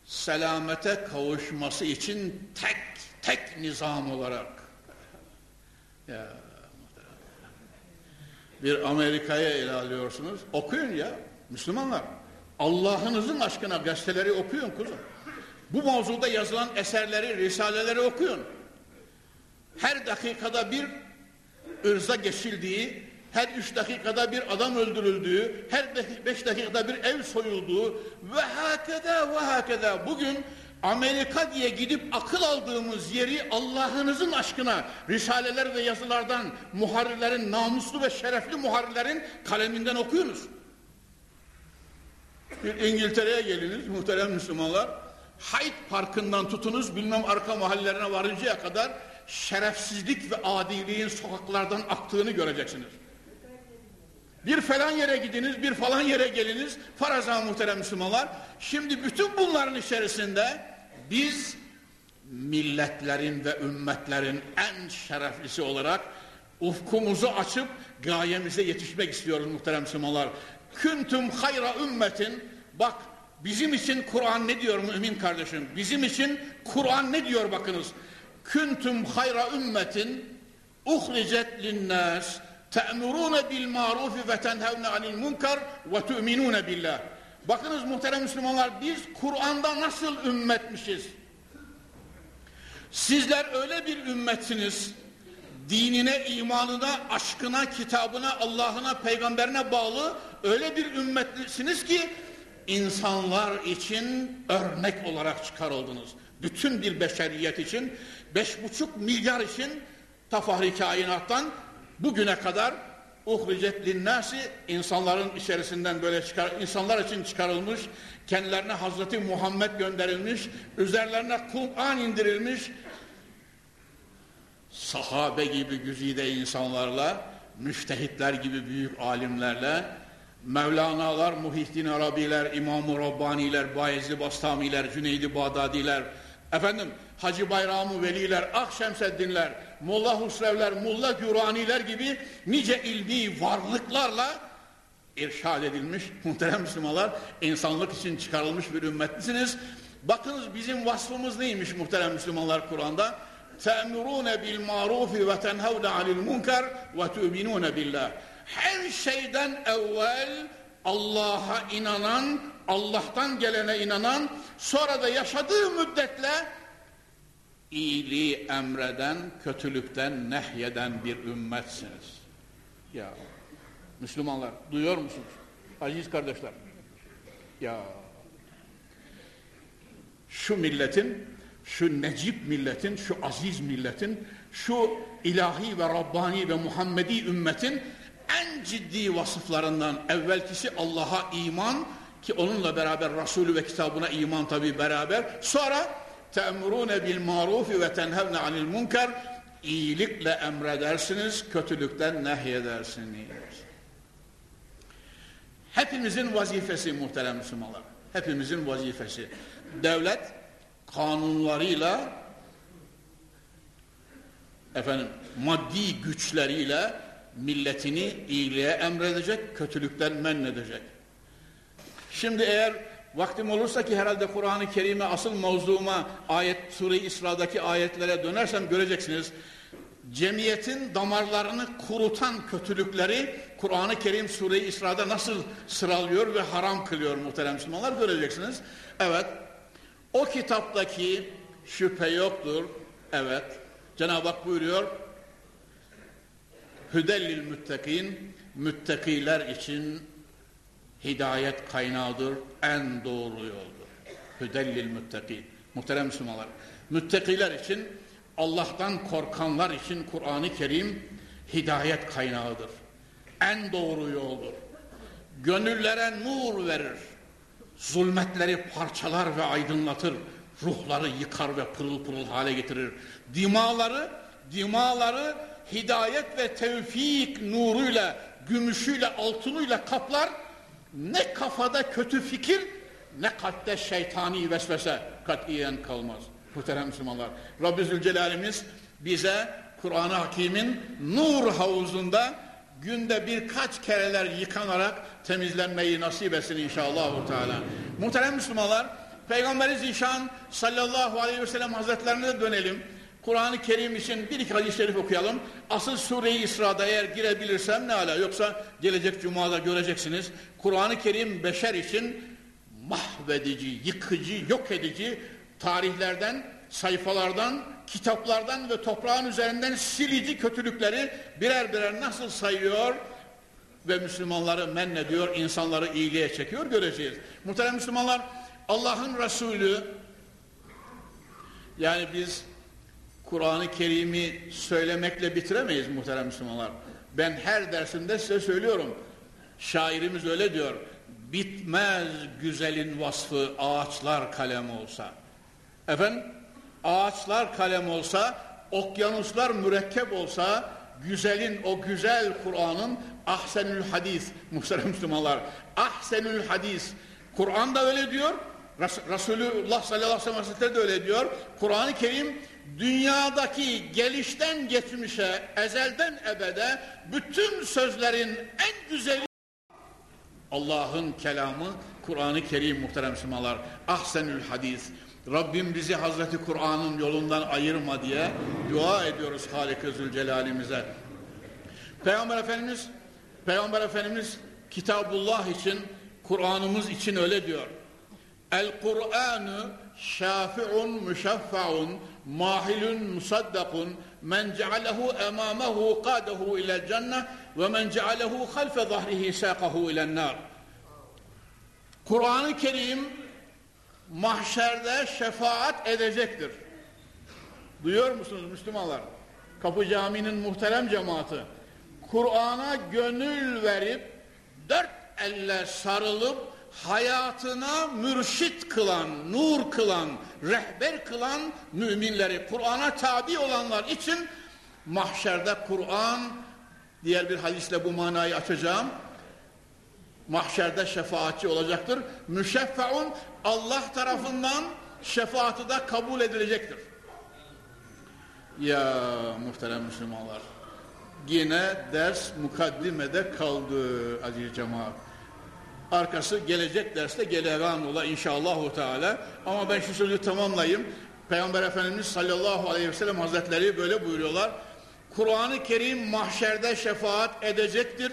selamete kavuşması için tek tek nizam olarak bir Amerika'ya ele alıyorsunuz. Okuyun ya Müslümanlar. Allah'ınızın aşkına gazeteleri okuyun kuzum. Bu mevzuda yazılan eserleri, risaleleri okuyun. Her dakikada bir ırza geçildiği, her üç dakikada bir adam öldürüldüğü, her beş dakikada bir ev soyulduğu ve hakeda ve hakeda bugün Amerika diye gidip akıl aldığımız yeri Allah'ınızın aşkına risaleler ve yazılardan muharrirlerin, namuslu ve şerefli muharrirlerin kaleminden okuyoruz. Bir İngiltere'ye geliniz muhterem Müslümanlar. Hyde Parkı'ndan tutunuz bilmem arka mahallelerine varıncaya kadar şerefsizlik ve adiliğin sokaklardan aktığını göreceksiniz. Bir falan yere gidiniz, bir falan yere geliniz. Faraza muhterem Müslümanlar. Şimdi bütün bunların içerisinde biz milletlerin ve ümmetlerin en şereflisi olarak ufkumuzu açıp gayemize yetişmek istiyoruz muhterem Müslümanlar. Küntüm hayra ümmetin bak bizim için Kur'an ne diyor mümin kardeşim? Bizim için Kur'an ne diyor bakınız. Küntüm hayra ümmetin uhricet linnâs te'murûne bil ma'rufi ve tenhevne anil munkar ve tu'minûne billah. Bakınız muhterem Müslümanlar biz Kur'an'da nasıl ümmetmişiz? Sizler öyle bir ümmetsiniz. Dinine, imanına, aşkına, kitabına, Allah'ına, peygamberine bağlı öyle bir ümmetsiniz ki insanlar için örnek olarak çıkarıldınız. Bütün bir beşeriyet için, beş buçuk milyar için tafahri kainattan bugüne kadar uhricet linnâsi insanların içerisinden böyle çıkar, insanlar için çıkarılmış, kendilerine Hazreti Muhammed gönderilmiş, üzerlerine Kur'an indirilmiş, sahabe gibi güzide insanlarla, müştehitler gibi büyük alimlerle, Mevlana'lar, Muhittin Arabiler, İmam-ı Rabbaniler, Bayezid Bastamiler, Cüneydi Bağdadiler, efendim Hacı Bayramı Veliler, Akşemseddinler, Molla Husrevler, Molla Güraniler gibi nice ilmi varlıklarla irşad edilmiş muhterem Müslümanlar, insanlık için çıkarılmış bir ümmetlisiniz. Bakınız bizim vasfımız neymiş muhterem Müslümanlar Kur'an'da? Te'murûne bil ma'rufi ve tenhevne anil munkar ve tu'minûne billah. Her şeyden evvel Allah'a inanan, Allah'tan gelene inanan, sonra da yaşadığı müddetle iyiliği emreden, kötülükten nehyeden bir ümmetsiniz. Ya Müslümanlar duyuyor musunuz? Aziz kardeşler. Ya şu milletin, şu necip milletin, şu aziz milletin, şu ilahi ve Rabbani ve Muhammedi ümmetin en ciddi vasıflarından evvelkisi Allah'a iman ki onunla beraber Resulü ve kitabına iman tabi beraber sonra te'murune bil marufi ve tenhevne anil munkar. İyilikle emredersiniz kötülükten nehyedersiniz. Hepimizin vazifesi muhterem Müslümanlar hepimizin vazifesi. Devlet kanunlarıyla efendim maddi güçleriyle milletini iyiliğe emredecek, kötülükten men edecek. Şimdi eğer vaktim olursa ki herhalde Kur'an-ı Kerim'e asıl mevzuma ayet Sure-i İsra'daki ayetlere dönersem göreceksiniz. Cemiyetin damarlarını kurutan kötülükleri Kur'an-ı Kerim Sure-i İsra'da nasıl sıralıyor ve haram kılıyor muhterem Müslümanlar göreceksiniz. Evet o kitaptaki şüphe yoktur. Evet Cenab-ı Hak buyuruyor Hüdellil müttakin müttakiler için hidayet kaynağıdır, en doğru yoldur. Hüdellil müttakin. Muhterem Müslümanlar. Müttakiler için, Allah'tan korkanlar için Kur'an-ı Kerim hidayet kaynağıdır. En doğru yoldur. Gönüllere nur verir. Zulmetleri parçalar ve aydınlatır. Ruhları yıkar ve pırıl pırıl hale getirir. Dimaları, dimaları hidayet ve tevfik nuruyla, gümüşüyle, altınıyla kaplar. Ne kafada kötü fikir, ne kalpte şeytani vesvese katiyen kalmaz. Muhterem Müslümanlar. Rabbi Zülcelal'imiz bize Kur'an-ı Hakim'in nur havuzunda günde birkaç kereler yıkanarak temizlenmeyi nasip etsin inşallah. Teala. Muhterem Müslümanlar, Peygamberi Zişan sallallahu aleyhi ve sellem hazretlerine dönelim. Kur'an-ı Kerim için bir iki hadis-i şerif okuyalım. Asıl Sure-i İsra'da eğer girebilirsem ne ala yoksa gelecek Cuma'da göreceksiniz. Kur'an-ı Kerim beşer için mahvedici, yıkıcı, yok edici tarihlerden, sayfalardan, kitaplardan ve toprağın üzerinden silici kötülükleri birer birer nasıl sayıyor ve Müslümanları men ediyor, insanları iyiliğe çekiyor göreceğiz. Muhterem Müslümanlar Allah'ın Resulü yani biz Kur'an-ı Kerim'i söylemekle bitiremeyiz muhterem Müslümanlar. Ben her dersimde size söylüyorum. Şairimiz öyle diyor. Bitmez güzelin vasfı ağaçlar kalem olsa. Efendim ağaçlar kalem olsa, okyanuslar mürekkep olsa, güzelin o güzel Kur'an'ın ahsenül hadis muhterem Müslümanlar. Ahsenül hadis. Kur'an da öyle diyor. Res Resulullah sallallahu aleyhi ve sellem de öyle diyor. Kur'an-ı Kerim dünyadaki gelişten geçmişe, ezelden ebede bütün sözlerin en güzeli Allah'ın kelamı Kur'an-ı Kerim muhterem Müslümanlar. Ahsenül hadis. Rabbim bizi Hazreti Kur'an'ın yolundan ayırma diye dua ediyoruz Halik-i Zülcelal'imize. Peygamber Efendimiz Peygamber Efendimiz Kitabullah için Kur'an'ımız için öyle diyor. El Kur'anu şafi'un müşeffa'un mahilun musaddakun men cealehu emamahu qadehu ile cennet ve men cealehu halfe zahrihi saqahu ile nar. Kur'an-ı Kerim mahşerde şefaat edecektir. Duyuyor musunuz Müslümanlar? Kapı Camii'nin muhterem cemaati. Kur'an'a gönül verip dört elle sarılıp hayatına mürşit kılan, nur kılan, rehber kılan müminleri, Kur'an'a tabi olanlar için mahşerde Kur'an, diğer bir hadisle bu manayı açacağım, mahşerde şefaatçi olacaktır. Müşeffeun Allah tarafından şefaati de kabul edilecektir. Ya muhterem Müslümanlar, yine ders mukaddimede kaldı aziz cemaat. Arkası gelecek derste gelegan ola inşallahu teala. Ama ben şu sözü tamamlayayım. Peygamber Efendimiz sallallahu aleyhi ve sellem hazretleri böyle buyuruyorlar. Kur'an-ı Kerim mahşerde şefaat edecektir.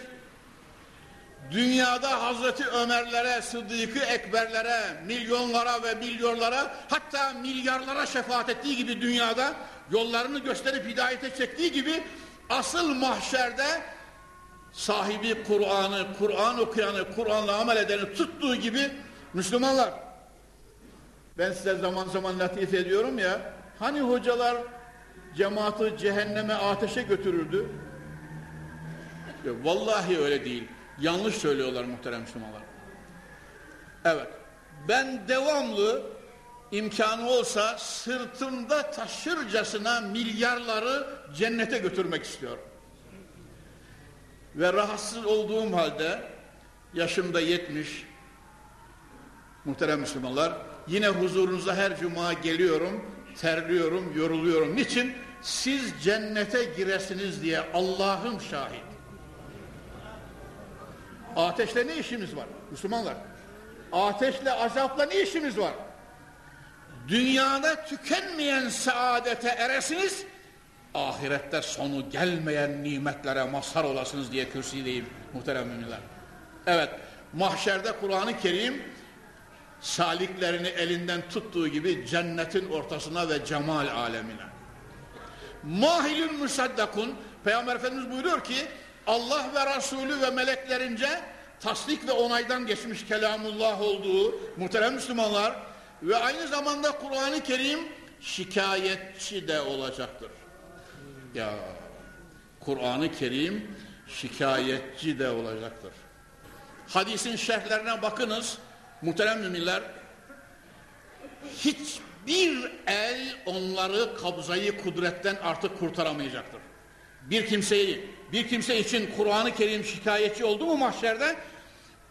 Dünyada Hazreti Ömerlere, Sıddık-ı Ekberlere, milyonlara ve milyonlara hatta milyarlara şefaat ettiği gibi dünyada yollarını gösterip hidayete çektiği gibi asıl mahşerde sahibi Kur'an'ı, Kur'an okuyanı, Kur'an'la amel edeni tuttuğu gibi Müslümanlar. Ben size zaman zaman latif ediyorum ya hani hocalar cemaati cehenneme ateşe götürürdü? Ya, vallahi öyle değil. Yanlış söylüyorlar muhterem Müslümanlar. Evet. Ben devamlı imkanı olsa sırtımda taşırcasına milyarları cennete götürmek istiyorum ve rahatsız olduğum halde yaşımda yetmiş. Muhterem Müslümanlar yine huzurunuza her cuma geliyorum terliyorum yoruluyorum. Niçin? Siz cennete giresiniz diye Allah'ım şahit. Ateşle ne işimiz var? Müslümanlar ateşle azapla ne işimiz var? Dünyada tükenmeyen saadete eresiniz ahirette sonu gelmeyen nimetlere mazhar olasınız diye kürsideyim muhterem müminler. Evet, mahşerde Kur'an-ı Kerim saliklerini elinden tuttuğu gibi cennetin ortasına ve cemal alemine. Mahilün müsaddakun Peygamber Efendimiz buyuruyor ki Allah ve Resulü ve meleklerince tasdik ve onaydan geçmiş kelamullah olduğu muhterem Müslümanlar ve aynı zamanda Kur'an-ı Kerim şikayetçi de olacaktır. Ya Kur'an-ı Kerim şikayetçi de olacaktır. Hadisin şerhlerine bakınız muhterem müminler. Hiçbir el onları kabzayı kudretten artık kurtaramayacaktır. Bir kimseyi, bir kimse için Kur'an-ı Kerim şikayetçi oldu mu mahşerde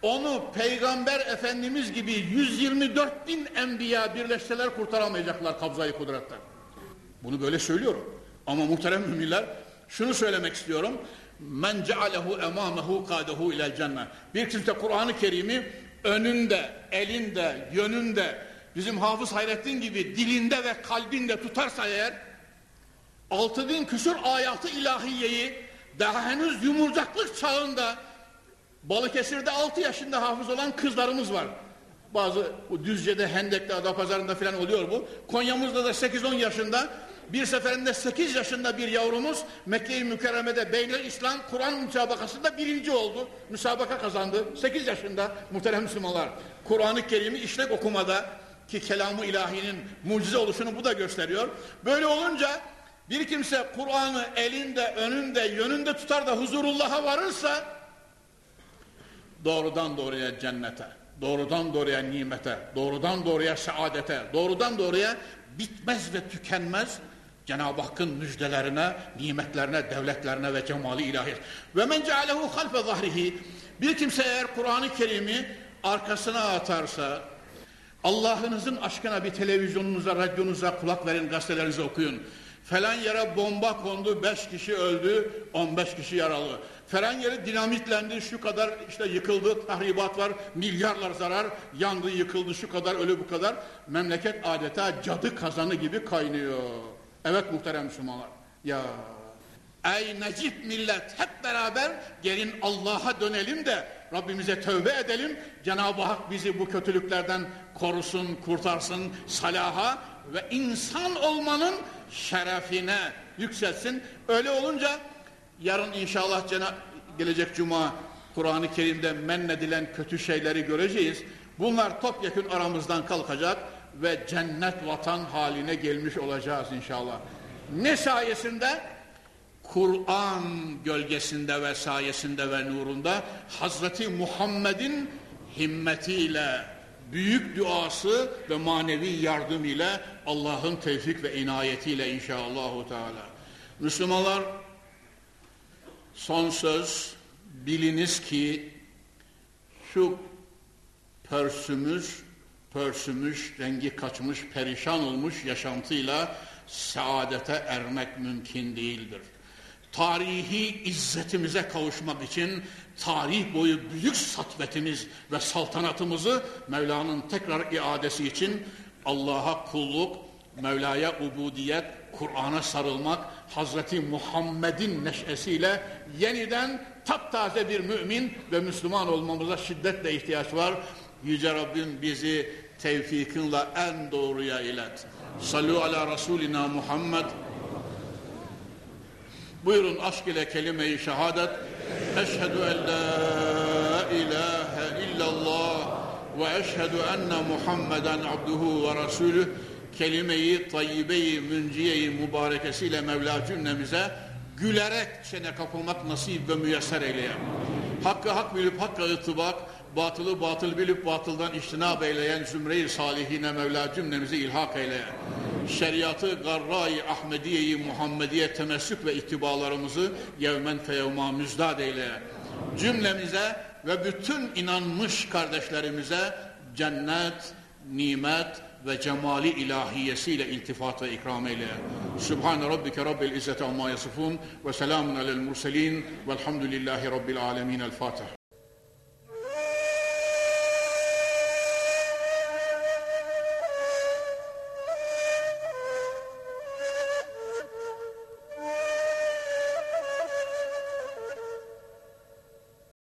onu Peygamber Efendimiz gibi 124 bin enbiya birleşseler kurtaramayacaklar kabzayı kudretten. Bunu böyle söylüyorum. Ama muhterem müminler şunu söylemek istiyorum. Men cealehu emamehu kadehu ilel cennet. Bir kimse Kur'an-ı Kerim'i önünde, elinde, yönünde, bizim Hafız Hayrettin gibi dilinde ve kalbinde tutarsa eğer, altı bin küsur ayatı ilahiyeyi daha henüz yumurcaklık çağında Balıkesir'de altı yaşında hafız olan kızlarımız var. Bazı bu Düzce'de, Hendek'te, Adapazarı'nda falan oluyor bu. Konya'mızda da 8-10 yaşında Bir seferinde 8 yaşında bir yavrumuz Mekke-i Mükerreme'de Beynel İslam Kur'an müsabakasında birinci oldu. Müsabaka kazandı. 8 yaşında muhterem Müslümanlar. Kur'an-ı Kerim'i işlek okumada ki kelamı ilahinin mucize oluşunu bu da gösteriyor. Böyle olunca bir kimse Kur'an'ı elinde, önünde, yönünde tutar da huzurullah'a varırsa doğrudan doğruya cennete, doğrudan doğruya nimete, doğrudan doğruya saadete, doğrudan doğruya bitmez ve tükenmez Cenab-ı Hakk'ın müjdelerine, nimetlerine, devletlerine ve cemali ilahi. Ve men cealehu halfe zahrihi bir kimse eğer Kur'an-ı Kerim'i arkasına atarsa Allah'ınızın aşkına bir televizyonunuza, radyonuza kulak verin, gazetelerinizi okuyun. Falan yere bomba kondu, beş kişi öldü, on beş kişi yaralı. Falan yeri dinamitlendi, şu kadar işte yıkıldı, tahribat var, milyarlar zarar, yandı, yıkıldı, şu kadar, ölü bu kadar. Memleket adeta cadı kazanı gibi kaynıyor. Evet muhterem Müslümanlar. Ya ey necip millet hep beraber gelin Allah'a dönelim de Rabbimize tövbe edelim. Cenab-ı Hak bizi bu kötülüklerden korusun, kurtarsın, salaha ve insan olmanın şerefine yükselsin. Öyle olunca yarın inşallah Cenab gelecek cuma Kur'an-ı Kerim'de mennedilen kötü şeyleri göreceğiz. Bunlar topyekun aramızdan kalkacak ve cennet vatan haline gelmiş olacağız inşallah. Ne sayesinde? Kur'an gölgesinde ve sayesinde ve nurunda Hazreti Muhammed'in himmetiyle, büyük duası ve manevi yardım ile Allah'ın tevfik ve inayetiyle inşallahü teala. Müslümanlar son söz biliniz ki şu pörsümüz, pörsümüş, rengi kaçmış, perişan olmuş yaşantıyla saadete ermek mümkün değildir tarihi izzetimize kavuşmak için tarih boyu büyük satvetimiz ve saltanatımızı Mevla'nın tekrar iadesi için Allah'a kulluk, Mevla'ya ubudiyet, Kur'an'a sarılmak, Hazreti Muhammed'in neşesiyle yeniden taptaze bir mümin ve Müslüman olmamıza şiddetle ihtiyaç var. Yüce Rabbim bizi tevfikinle en doğruya ilet. Sallu ala Resulina Muhammed Buyurun aşk ile kelime-i şehadet. Eşhedü en la ilahe illallah ve eşhedü enne Muhammeden abduhu ve rasulü kelime-i tayyibe-i münciye-i mübarekesiyle Mevla cümlemize gülerek sene kapılmak nasip ve müyesser eyleye. Hakkı hak bilip hakka ıtibak, batılı batıl bilip batıldan iştinab eyleyen zümre-i salihine Mevla cümlemizi ilhak eyleye şeriatı garra-i Ahmediye-i Muhammediye temessük ve ittibalarımızı yevmen feyevma müzdad eyle. Cümlemize ve bütün inanmış kardeşlerimize cennet, nimet ve cemali ilahiyesiyle iltifat ve ikram eyle. Subhan rabbike rabbil izzeti amma yasifun ve selamun alel murselin velhamdülillahi rabbil alemin. El Fatiha.